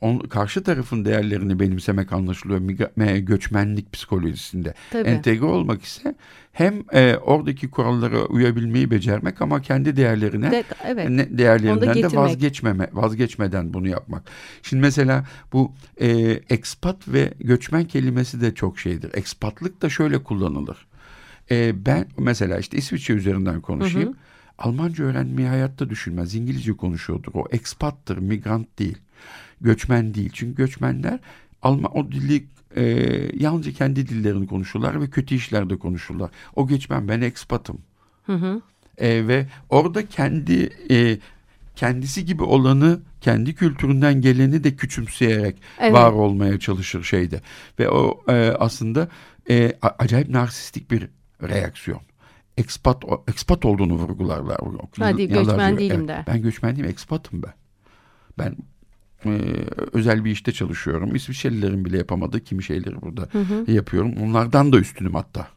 on, karşı tarafın değerlerini benimsemek anlaşılıyor me- göçmenlik psikolojisinde. Tabii. Entegre olmak ise hem e, oradaki kurallara uyabilmeyi becermek ama kendi değerlerine De- evet. ne- değerlerinden de vazgeçmeme vazgeçmeden bunu yapmak. Şimdi mesela bu e, expat ve göçmen kelimesi de çok şeydir. Expatlık da şöyle kullanılır. E, ben mesela işte İsviçre üzerinden konuşayım. Almanca öğrenmeyi hayatta düşünmez. İngilizce konuşuyordur. O expattır, migrant değil. Göçmen değil. Çünkü göçmenler Alman o dili e, yalnızca kendi dillerini konuşurlar ve kötü işlerde konuşurlar. O göçmen ben expatım. E, ve orada kendi e, kendisi gibi olanı kendi kültüründen geleni de küçümseyerek Evet. var olmaya çalışır şeyde ve o e, aslında e, acayip narsistik bir reaksiyon. Expat, o- expat olduğunu vurgularlar. Hadi, göçmen değilim der. Ben göçmen değilim, expatım ben. Ben e, özel bir işte çalışıyorum. İsviçrelilerin bile yapamadığı kimi şeyleri burada yapıyorum. Onlardan da üstünüm hatta.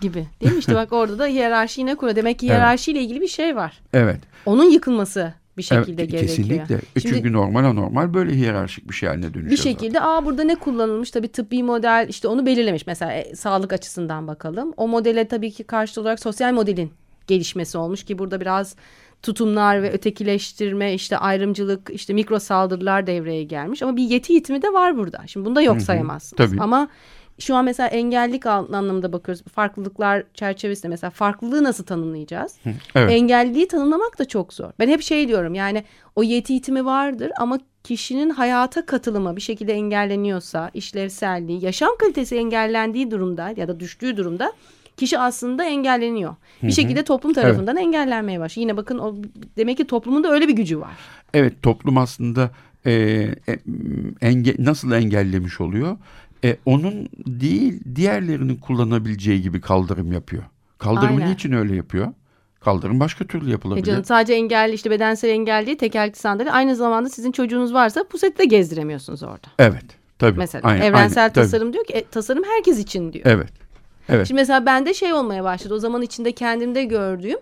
gibi. Değil mi? İşte bak orada da hiyerarşi yine kuruyor. Demek ki Evet. hiyerarşiyle ilgili bir şey var. Evet. Onun yıkılması bir evet, şekilde gerekiyor. Kesinlikle. Şimdi Çünkü normal anormal böyle hiyerarşik bir şey haline dönüşüyor. bir zaten. şekilde aa burada ne kullanılmış tabii tıbbi model işte onu belirlemiş mesela e, sağlık açısından bakalım. O modele tabii ki karşıt olarak sosyal modelin gelişmesi olmuş ki burada biraz tutumlar ve ötekileştirme işte ayrımcılık işte mikro saldırılar devreye gelmiş ama bir yeti yitimi de var burada. Şimdi bunu da yok sayamazsınız. tabii. Ama şu an mesela engellilik an- anlamında bakıyoruz. Farklılıklar çerçevesinde mesela farklılığı nasıl tanımlayacağız? Evet. Engelliliği tanımlamak da çok zor. Ben hep şey diyorum yani o yeti yitimi vardır ama kişinin hayata katılımı bir şekilde engelleniyorsa, işlevselliği, yaşam kalitesi engellendiği durumda ya da düştüğü durumda kişi aslında engelleniyor. Bir şekilde toplum tarafından engellenmeye başlıyor. Yine bakın o demek ki toplumun da öyle bir gücü var. Evet toplum aslında e, e, enge, nasıl engellemiş oluyor? E, onun değil diğerlerinin kullanabileceği gibi kaldırım yapıyor. Kaldırımı Aynen. niçin öyle yapıyor? Kaldırım başka türlü E yapılabilir. canım sadece engelli işte bedensel engelli değil, tekerlekli sandalye aynı zamanda sizin çocuğunuz varsa puseti de gezdiremiyorsunuz orada. Evet. Tabii. Mesela Aynen, evrensel aynen, tabii. tasarım diyor ki e, tasarım herkes için diyor. Evet. Evet. Şimdi mesela bende şey olmaya başladı. O zaman içinde kendimde gördüğüm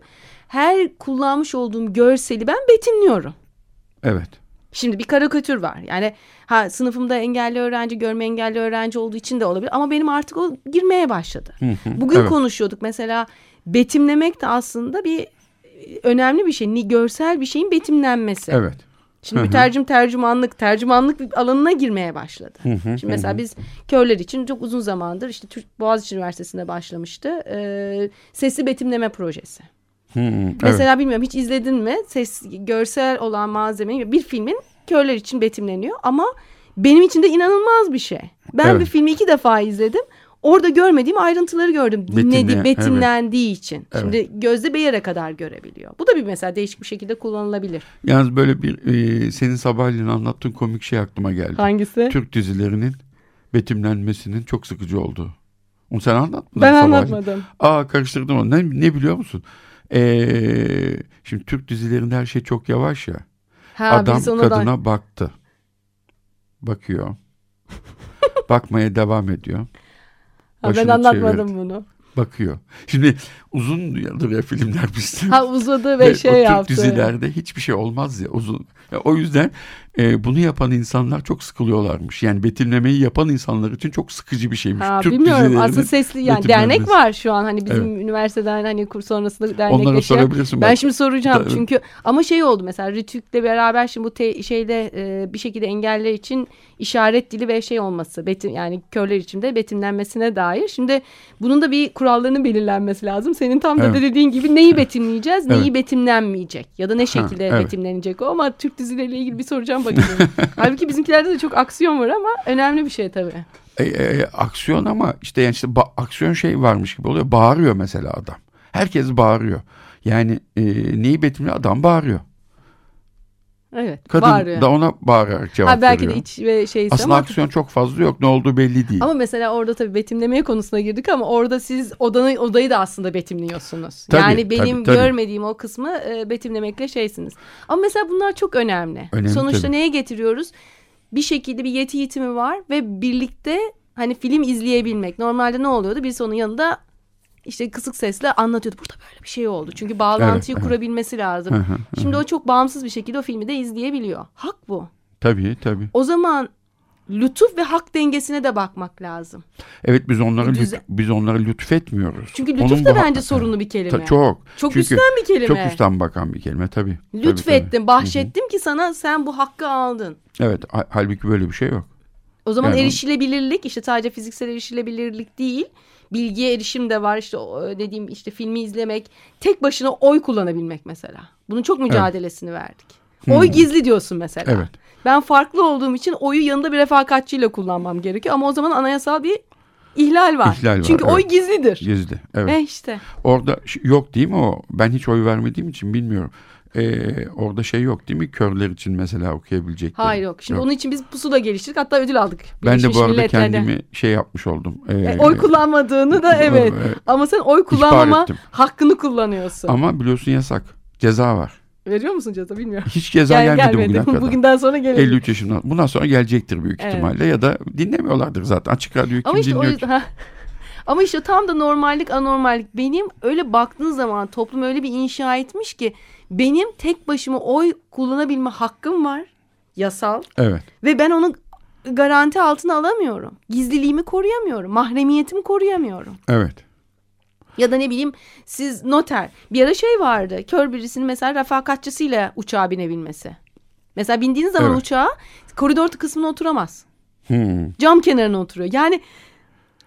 her kullanmış olduğum görseli ben betimliyorum. Evet. Şimdi bir karikatür var. Yani ha sınıfımda engelli öğrenci, görme engelli öğrenci olduğu için de olabilir ama benim artık o girmeye başladı. Bugün evet. konuşuyorduk mesela betimlemek de aslında bir e, önemli bir şey. Ni görsel bir şeyin betimlenmesi. Evet. Şimdi mütercim tercümanlık, tercümanlık alanına girmeye başladı. Şimdi mesela biz körler için çok uzun zamandır işte Türk Boğaziçi Üniversitesi'nde başlamıştı. Ee, sesli betimleme projesi. Hı, evet. Mesela bilmiyorum hiç izledin mi? Ses görsel olan malzemeyi bir filmin körler için betimleniyor ama benim için de inanılmaz bir şey. Ben Evet. bir filmi iki defa izledim. Orada görmediğim ayrıntıları gördüm. Dinledi, Betimle- betimlendiği için. Şimdi gözde yere kadar görebiliyor. Bu da bir mesela değişik bir şekilde kullanılabilir. Yalnız böyle bir e, senin sabahleyin anlattığın komik şey aklıma geldi. Hangisi? Türk dizilerinin betimlenmesinin çok sıkıcı olduğu. Onu sen anlatmadın Ben sabahleyin. anlatmadım. Aa karıştırdım onu. Ne, ne biliyor musun? Ee, şimdi Türk dizilerinde her şey çok yavaş ya. Ha, Adam da- kadına baktı. Bakıyor. Bakmaya devam ediyor. Ha, ben anlatmadım çevirdi. bunu. Bakıyor. Şimdi uzun yıldır ya filmler bizde. Ha uzadı Ve ve o şey Türk yaptı. dizilerde hiçbir şey olmaz ya uzun. Ya o yüzden e, bunu yapan insanlar çok sıkılıyorlarmış. Yani betimlemeyi yapan insanlar için çok sıkıcı bir şeymiş. Ha, Türk bilmiyorum asıl sesli yani dernek var şu an hani bizim üniversiteden hani kur sonrasında dernek Onlara yaşayan. sorabilirsin Ben bak. şimdi soracağım Da- çünkü ama şey oldu mesela Ritük'le beraber şimdi bu te- şeyde e, bir şekilde engeller için işaret dili ve şey olması betim yani körler için de betimlenmesine dair. Şimdi bunun da bir kurallarının belirlenmesi lazım. Senin tam da Evet. dediğin gibi neyi betimleyeceğiz, neyi Evet. betimlenmeyecek ya da ne şekilde evet. betimlenecek o ama Türk dizileriyle ilgili bir soracağım bakayım. Halbuki bizimkilerde de çok aksiyon var ama önemli bir şey tabii. E, e, aksiyon ama işte yani işte aksiyon şey varmış gibi oluyor. Bağırıyor mesela adam. Herkes bağırıyor. Yani e, neyi betimliyor? Adam bağırıyor. Evet. Kadın bağırıyor. da ona bağırarak cevap ha, belki veriyor. de iç ve şeyse Aslında ama, aksiyon çok fazla yok. Ne olduğu belli değil. ama mesela orada tabii betimlemeye konusuna girdik ama orada siz odanı odayı da aslında betimliyorsunuz. Tabii, yani benim tabii, tabii. görmediğim o kısmı e, betimlemekle şeysiniz. Ama mesela bunlar çok önemli. Önemli, Sonuçta tabii. neye getiriyoruz? Bir şekilde bir yeti yitimi var ve birlikte hani film izleyebilmek. Normalde ne oluyordu? Birisi onun yanında işte kısık sesle anlatıyordu. Burada böyle bir şey oldu. Çünkü bağlantıyı Evet, evet. kurabilmesi lazım. Hı, hı. Şimdi o çok bağımsız bir şekilde o filmi de izleyebiliyor. Hak bu. Tabii tabii. O zaman lütuf ve hak dengesine de bakmak lazım. Evet biz onları lüt- Düze- biz onları lütfetmiyoruz. Çünkü Onun lütuf da bu ha- bence sorunlu bir kelime. Ta- çok. Çok Çünkü üstten bir kelime. Çok üstten bakan bir kelime tabii. Tabii, Lütfettim, tabii. bahşettim ki sana sen bu hakkı aldın. Evet ha- halbuki böyle bir şey yok. O zaman Yani erişilebilirlik işte sadece fiziksel erişilebilirlik değil. Bilgiye erişim de var işte dediğim işte filmi izlemek. Tek başına oy kullanabilmek mesela. Bunun çok mücadelesini verdik. Oy gizli diyorsun mesela. Hmm. Evet. Ben farklı olduğum için oyu yanında bir refakatçiyle kullanmam gerekiyor. Ama o zaman anayasal bir ihlal var. İhlal var, Çünkü evet. oy gizlidir. Gizli. Evet. E işte. Orada yok değil mi o? Ben hiç oy vermediğim için bilmiyorum. Ee, orada şey yok değil mi? Körler için mesela okuyabilecekleri. Hayır yok. Şimdi onun için biz pusula geliştirdik. Hatta ödül aldık. Ben de bu arada Milletler'de. kendimi şey yapmış oldum. Ee, E, oy kullanmadığını da evet. Ama sen oy kullanmama hakkını kullanıyorsun. Ama biliyorsun yasak. Ceza var. Veriyor musun ceza bilmiyorum. Hiç ceza Gel- gelmedi, bugüne kadar. Bugünden sonra gelir. 53 yaşından. Bundan sonra gelecektir büyük Evet. ihtimalle ya da dinlemiyorlardır zaten. Açık radyoyu kim Ama işte o dinliyor ki? yüzden ha. Ama işte tam da normallik anormallik benim öyle baktığın zaman toplum öyle bir inşa etmiş ki benim tek başıma oy kullanabilme hakkım var yasal Evet. ve ben onu garanti altına alamıyorum. Gizliliğimi koruyamıyorum. Mahremiyetimi koruyamıyorum. Evet. Ya da ne bileyim siz noter. Bir ara şey vardı. Kör birisinin mesela refakatçisiyle uçağa binebilmesi. Mesela bindiğiniz zaman Evet. uçağa koridor kısmına oturamaz. Hmm. Cam kenarına oturuyor. Yani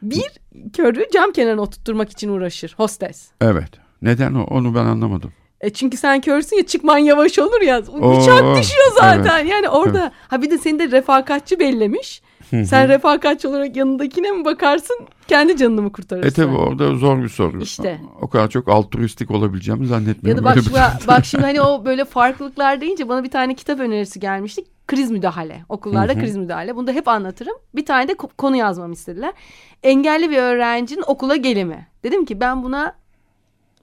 bir körü cam kenarına oturtturmak için uğraşır hostes. Evet. Neden o? Onu ben anlamadım. E çünkü sen körsün ya çıkman yavaş olur ya. Oo, Uçak düşüyor zaten. Yani orada ha bir de seni de refakatçi bellemiş. Sen refakatçi olarak yanındakine mi bakarsın kendi canını mı kurtarırsın? E tabi orada zor bir soru. İşte. O kadar çok altruistik olabileceğimi Ya zannetmiyorum. da bak, bir- şu- bak şimdi hani o böyle farklılıklar deyince bana bir tane kitap önerisi gelmişti. Kriz müdahale. Okullarda kriz müdahale. Bunu da hep anlatırım. Bir tane de ko- konu yazmamı istediler. Engelli bir öğrencinin okula gelimi. Dedim ki ben buna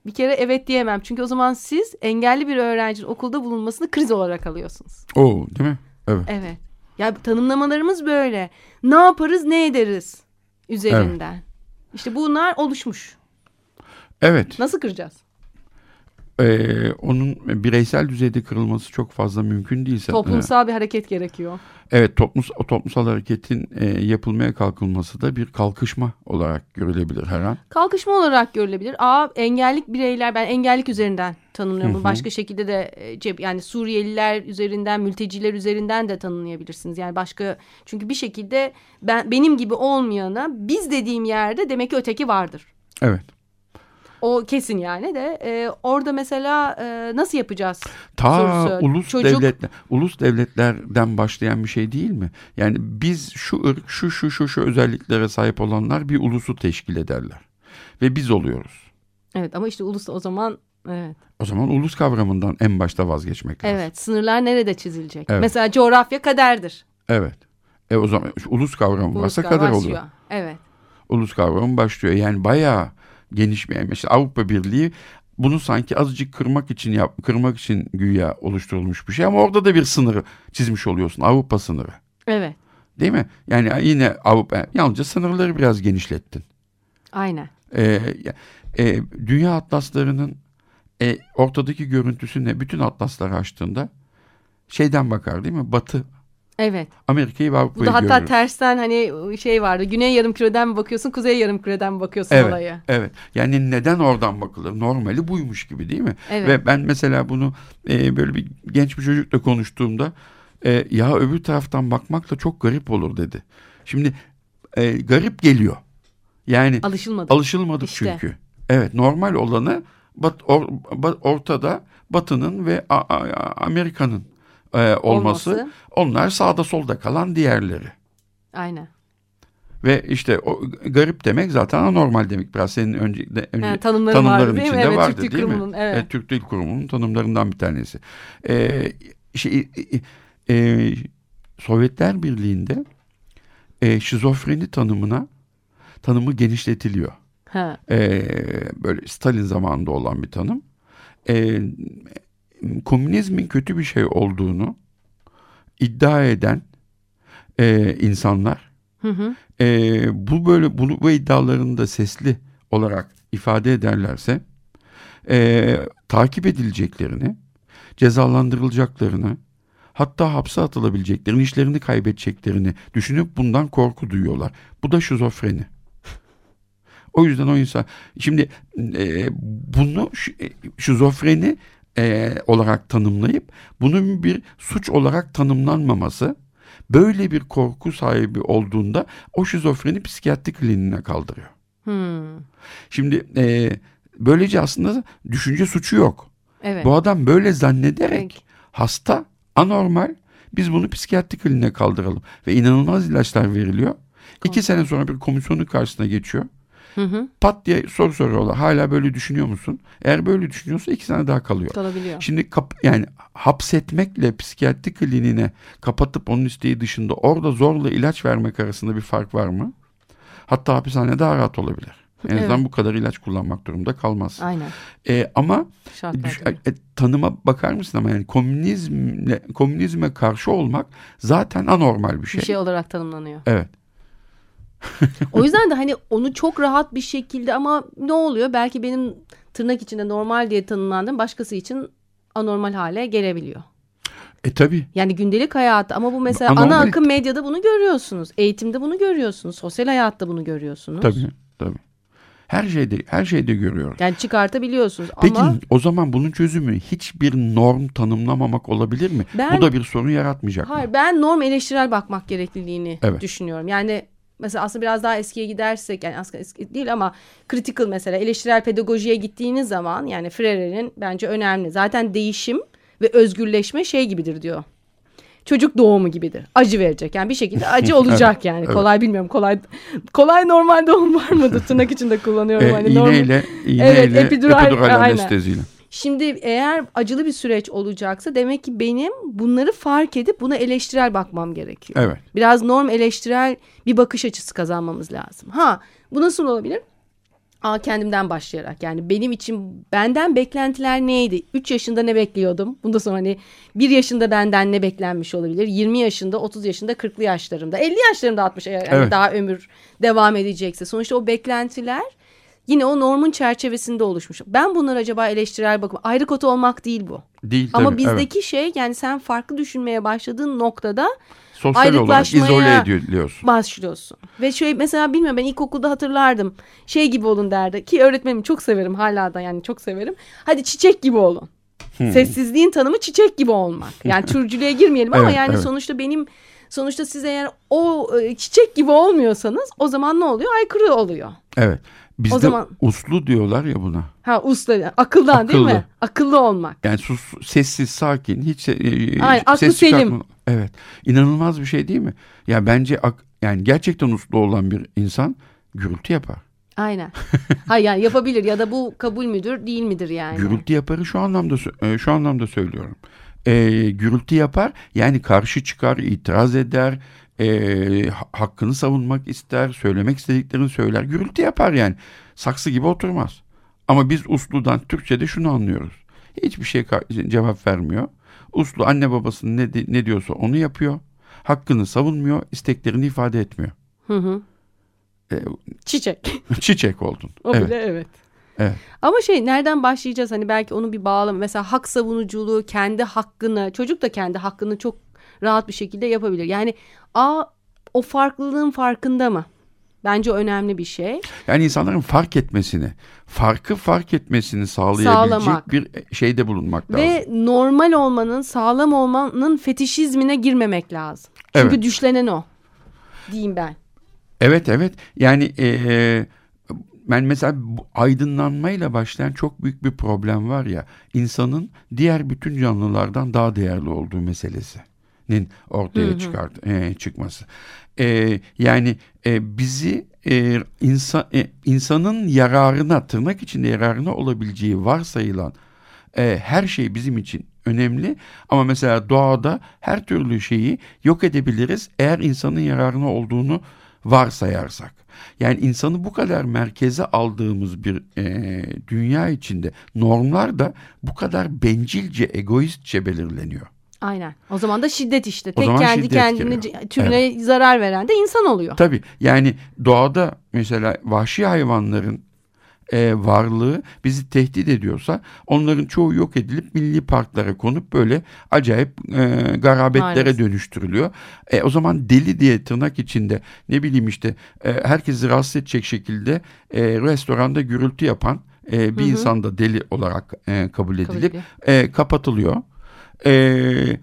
bir kere evet diyemem. Çünkü o zaman siz engelli bir öğrencinin okulda bulunmasını kriz olarak alıyorsunuz. Oo, değil mi? Evet. Evet. Ya tanımlamalarımız böyle. Ne yaparız ne ederiz üzerinden. İşte bunlar oluşmuş. Evet. Nasıl kıracağız? Ee, onun bireysel düzeyde kırılması çok fazla mümkün değilse. Toplumsal bir hareket gerekiyor. Evet toplumsal, o toplumsal hareketin e, yapılmaya kalkılması da bir kalkışma olarak görülebilir her an. Kalkışma olarak görülebilir. Aa engellik bireyler ben engellik üzerinden tanımlıyorum. Hı Bunu hı. Başka şekilde de e, yani Suriyeliler üzerinden, mülteciler üzerinden de tanımlayabilirsiniz. Yani başka çünkü bir şekilde ben benim gibi olmayana biz dediğim yerde demek ki öteki vardır. Evet. O kesin yani de e, orada mesela e, nasıl yapacağız? Ta sorusu. ulus Çocuk- devletler, ulus devletlerden başlayan bir şey değil mi? Yani biz şu ırk, şu şu şu şu özelliklere sahip olanlar bir ulusu teşkil ederler. Ve biz oluyoruz. Evet ama işte ulus o zaman evet. O zaman ulus kavramından en başta vazgeçmek lazım. Evet sınırlar nerede çizilecek? Evet. Mesela coğrafya kaderdir. Evet. E o zaman ulus kavramı Ulus varsa kader başlıyor. oluyor. Evet. Ulus kavramı başlıyor. Yani bayağı bir mesela Avrupa Birliği bunu sanki azıcık kırmak için yap, kırmak için güya oluşturulmuş bir şey ama orada da bir sınırı çizmiş oluyorsun. Avrupa sınırı. Evet. Değil mi? Yani yine Avrupa yalnızca sınırları biraz genişlettin. Aynen. Ee, e, dünya atlaslarının e, ortadaki görüntüsü ne? Bütün atlasları açtığında şeyden bakar değil mi? Batı Evet. Amerika'yı ve Bu Avrupa'yı da hatta görürüz. tersten hani şey vardı. Güney yarım küreden mi bakıyorsun, kuzey yarım küreden mi bakıyorsun Evet, olayı? evet. Yani neden oradan bakılır? Normali buymuş gibi değil mi? Evet. Ve ben mesela bunu e, böyle bir genç bir çocukla konuştuğumda e, ya öbür taraftan bakmak da çok garip olur dedi. Şimdi e, garip geliyor. Yani Alışılmadı. alışılmadık İşte. çünkü. Evet normal olanı bat, or- ba- ortada Batı'nın ve Amerika'nın e, olması. Olması. Onlar sağda solda kalan diğerleri. Aynen. Ve işte o garip demek zaten anormal demek. Biraz senin önce, önce Yani tanımları tanımların vardı içinde Evet, vardı Türk Dil değil mi? Kurumu'nun, evet. Türk Dil Kurumu'nun tanımlarından bir tanesi. Ee, şey, e, e, Sovyetler Birliği'nde e, şizofreni tanımına tanımı genişletiliyor. Ha. Ee, böyle Stalin zamanında olan bir tanım. Ee, komünizmin kötü bir şey olduğunu iddia eden e, insanlar Hı hı. e, bu böyle bunu bu iddialarını da sesli olarak ifade ederlerse e, takip edileceklerini, cezalandırılacaklarını, hatta hapse atılabileceklerini, işlerini kaybedeceklerini düşünüp bundan korku duyuyorlar. Bu da şizofreni. O yüzden o insan şimdi e, bunu e, şizofreni e, olarak tanımlayıp bunun bir suç olarak tanımlanmaması böyle bir korku sahibi olduğunda o şizofreni psikiyatri kliniğine kaldırıyor. Hmm. Şimdi e, böylece aslında düşünce suçu yok. Evet. Bu adam böyle zannederek Peki. hasta, anormal. Biz bunu psikiyatri kliniğine kaldıralım. Ve inanılmaz ilaçlar veriliyor. İki sene sonra bir komisyonun karşısına geçiyor. Hı hı. Pat diye soru soruyorlar. Hala böyle düşünüyor musun? Eğer böyle düşünüyorsa iki sene daha kalıyor. Kalabiliyor. Şimdi kap, yani hapsetmekle psikiyatri kliniğine kapatıp onun isteği dışında orada zorla ilaç vermek arasında bir fark var mı? Hatta hapishane daha rahat olabilir. En azından Evet. bu kadar ilaç kullanmak durumunda kalmaz. Aynen. Ee, ama düş- e, tanıma bakar mısın ama yani komünizmle komünizme karşı olmak zaten anormal bir şey. Bir şey olarak tanımlanıyor. Evet. O yüzden de hani onu çok rahat bir şekilde ama ne oluyor? Belki benim tırnak içinde normal diye tanımlandığım başkası için anormal hale gelebiliyor. E tabi. Yani gündelik hayat ama bu mesela ana Anormal- akım medyada bunu görüyorsunuz. Eğitimde bunu görüyorsunuz. Sosyal hayatta bunu görüyorsunuz. Tabii. Tabii. Her şeyde her şeyde görüyorum. Yani çıkartabiliyorsunuz Peki ama o zaman bunun çözümü hiçbir norm tanımlamamak olabilir mi? Ben- Bu da bir sorun yaratmayacak mı? hayır ben norm eleştirel bakmak gerekliliğini Evet. düşünüyorum. Yani mesela aslında biraz daha eskiye gidersek yani aslında eski değil ama critical mesela eleştirel pedagojiye gittiğiniz zaman yani Freire'nin bence önemli. Zaten değişim ve özgürleşme şey gibidir diyor. Çocuk doğumu gibidir. Acı verecek. Yani bir şekilde acı olacak yani. evet. Kolay bilmiyorum. Kolay kolay normal doğum var mıdır? Tırnak içinde kullanıyorum. E, hani normal- iğneyle, iğneyle Evet, epidural, epidural, aynen. anesteziyle. Şimdi eğer acılı bir süreç olacaksa demek ki benim bunları fark edip buna eleştirel bakmam gerekiyor. Evet. Biraz norm eleştirel bir bakış açısı kazanmamız lazım. Ha bu nasıl olabilir? Aa, kendimden başlayarak yani benim için benden beklentiler neydi? 3 yaşında ne bekliyordum? Bundan sonra hani 1 yaşında benden ne beklenmiş olabilir? 20 yaşında, 30 yaşında, 40'lı yaşlarımda, 50 yaşlarımda 60 yani Evet. daha ömür devam edecekse. Sonuçta o beklentiler yine o normun çerçevesinde oluşmuş. Ben bunları acaba eleştirel bakım ayrı kota olmak değil bu. Değil Ama tabii, evet. bizdeki şey yani sen farklı düşünmeye başladığın noktada Sosyal ayrıklaşmaya- izole ediliyorsun. başlıyorsun. Ve şöyle mesela bilmiyorum ben ilkokulda hatırlardım. Şey gibi olun derdi ki öğretmenimi çok severim hala da yani çok severim. Hadi çiçek gibi olun. Hmm. Sessizliğin tanımı çiçek gibi olmak. Yani türcülüğe girmeyelim ama Evet, yani evet. sonuçta benim sonuçta siz eğer o e, çiçek gibi olmuyorsanız o zaman ne oluyor? Aykırı oluyor. Evet. Bizde O zaman- uslu diyorlar ya buna. Ha usta akıldan değil Akıllı. mi? Akıllı olmak. Yani sus, sessiz, sakin, hiç e, Aynen, aklı ses selim. çıkartma. Evet. İnanılmaz bir şey değil mi? Ya bence ak- yani gerçekten uslu olan bir insan gürültü yapar. Aynen. Hayır yani yapabilir ya da bu kabul müdür değil midir yani? Gürültü yaparı şu anlamda e, şu anlamda söylüyorum. E, gürültü yapar yani karşı çıkar, itiraz eder, e, ha- hakkını savunmak ister, söylemek istediklerini söyler. Gürültü yapar yani. Saksı gibi oturmaz. Ama biz usludan Türkçe'de şunu anlıyoruz. Hiçbir şey cevap vermiyor. Uslu anne babasının ne, ne diyorsa onu yapıyor. Hakkını savunmuyor, isteklerini ifade etmiyor. Hı hı. E, Çiçek. çiçek oldun. O evet. bile evet. Evet. Ama şey nereden başlayacağız hani belki onu bir bağlama mesela hak savunuculuğu kendi hakkını çocuk da kendi hakkını çok rahat bir şekilde yapabilir. Yani a o farklılığın farkında mı? Bence önemli bir şey. Yani insanların fark etmesini, farkı fark etmesini sağlayabilecek Sağlamak. bir şeyde bulunmak lazım. Ve normal olmanın, sağlam olmanın fetişizmine girmemek lazım. Çünkü Evet. düşlenen o. Diyeyim ben. Evet evet yani eee, ben mesela aydınlanmayla başlayan çok büyük bir problem var ya insanın diğer bütün canlılardan daha değerli olduğu meselesi. Nin ortaya çıkart e, çıkması. E, yani e, bizi e, insan e, insanın yararına tırnak içinde yararına olabileceği varsayılan e, her şey bizim için önemli ama mesela doğada her türlü şeyi yok edebiliriz eğer insanın yararına olduğunu varsayarsak. Yani insanı bu kadar merkeze aldığımız bir e, dünya içinde normlar da bu kadar bencilce, egoistçe belirleniyor. Aynen. O zaman da şiddet işte. Tek kendi şiddet kendine giriyor. türüne zarar veren de insan oluyor. Tabii yani doğada mesela vahşi hayvanların e, varlığı bizi tehdit ediyorsa onların çoğu yok edilip milli parklara konup böyle acayip e, garabetlere Maalesef. dönüştürülüyor. E, o zaman deli diye tırnak içinde ne bileyim işte e, herkesi rahatsız edecek şekilde e, restoranda gürültü yapan e, bir insan da deli olarak e, kabul edilip ediliyor. e, kapatılıyor. E,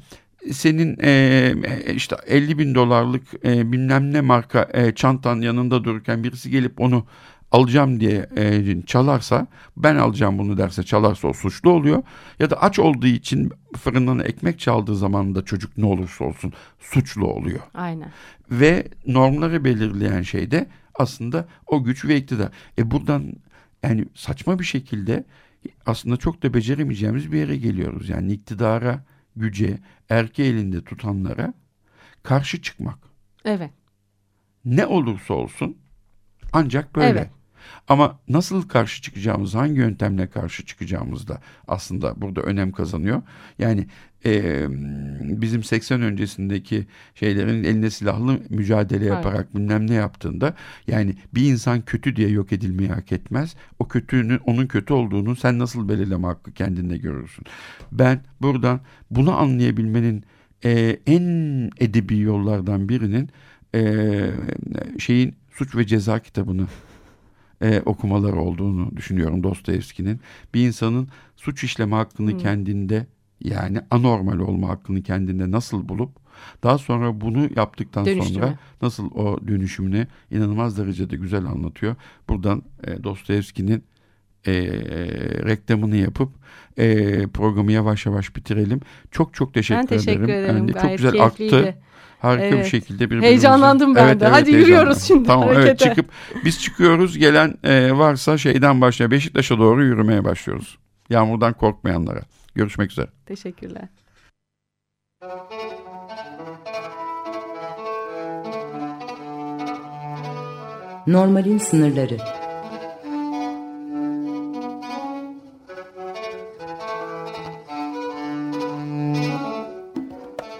senin e, işte 50 bin dolarlık e, bilmem ne marka e, çantan yanında dururken birisi gelip onu alacağım diye e, çalarsa ben alacağım bunu derse çalarsa o suçlu oluyor. Ya da aç olduğu için fırından ekmek çaldığı zaman da çocuk ne olursa olsun suçlu oluyor. Aynen. Ve normları belirleyen şey de aslında o güç ve iktidar. E buradan yani saçma bir şekilde aslında çok da beceremeyeceğimiz bir yere geliyoruz. Yani iktidara, güce, erke elinde tutanlara karşı çıkmak. Evet. Ne olursa olsun ancak böyle. Evet. Ama nasıl karşı çıkacağımız, hangi yöntemle karşı çıkacağımız da aslında burada önem kazanıyor. Yani e, bizim 80 öncesindeki şeylerin eline silahlı mücadele Evet. yaparak bilmem ne yaptığında yani bir insan kötü diye yok edilmeyi hak etmez. O kötünün onun kötü olduğunu sen nasıl belirleme hakkı kendinde görürsün. Ben buradan bunu anlayabilmenin e, en edebi yollardan birinin e, şeyin suç ve ceza kitabını e, okumaları olduğunu düşünüyorum Dostoyevski'nin. Bir insanın suç işleme hakkını kendinde yani anormal olma hakkını kendinde nasıl bulup daha sonra bunu yaptıktan Dönüştürme. sonra nasıl o dönüşümünü inanılmaz derecede güzel anlatıyor. Buradan e, Dostoyevski'nin e, reklamını yapıp e, programı yavaş yavaş bitirelim. Çok çok teşekkür, Ben teşekkür ederim. Yani çok Gayet güzel keyifliydi. aktı. Harika bir Evet. şekilde birbirimizi... Heyecanlandım ben de. Hadi yürüyoruz şimdi Tamam evet harekete. çıkıp biz çıkıyoruz gelen e, varsa şeyden başlaya Beşiktaş'a doğru yürümeye başlıyoruz. Yağmurdan korkmayanlara. Görüşmek üzere. Teşekkürler. Normalin sınırları.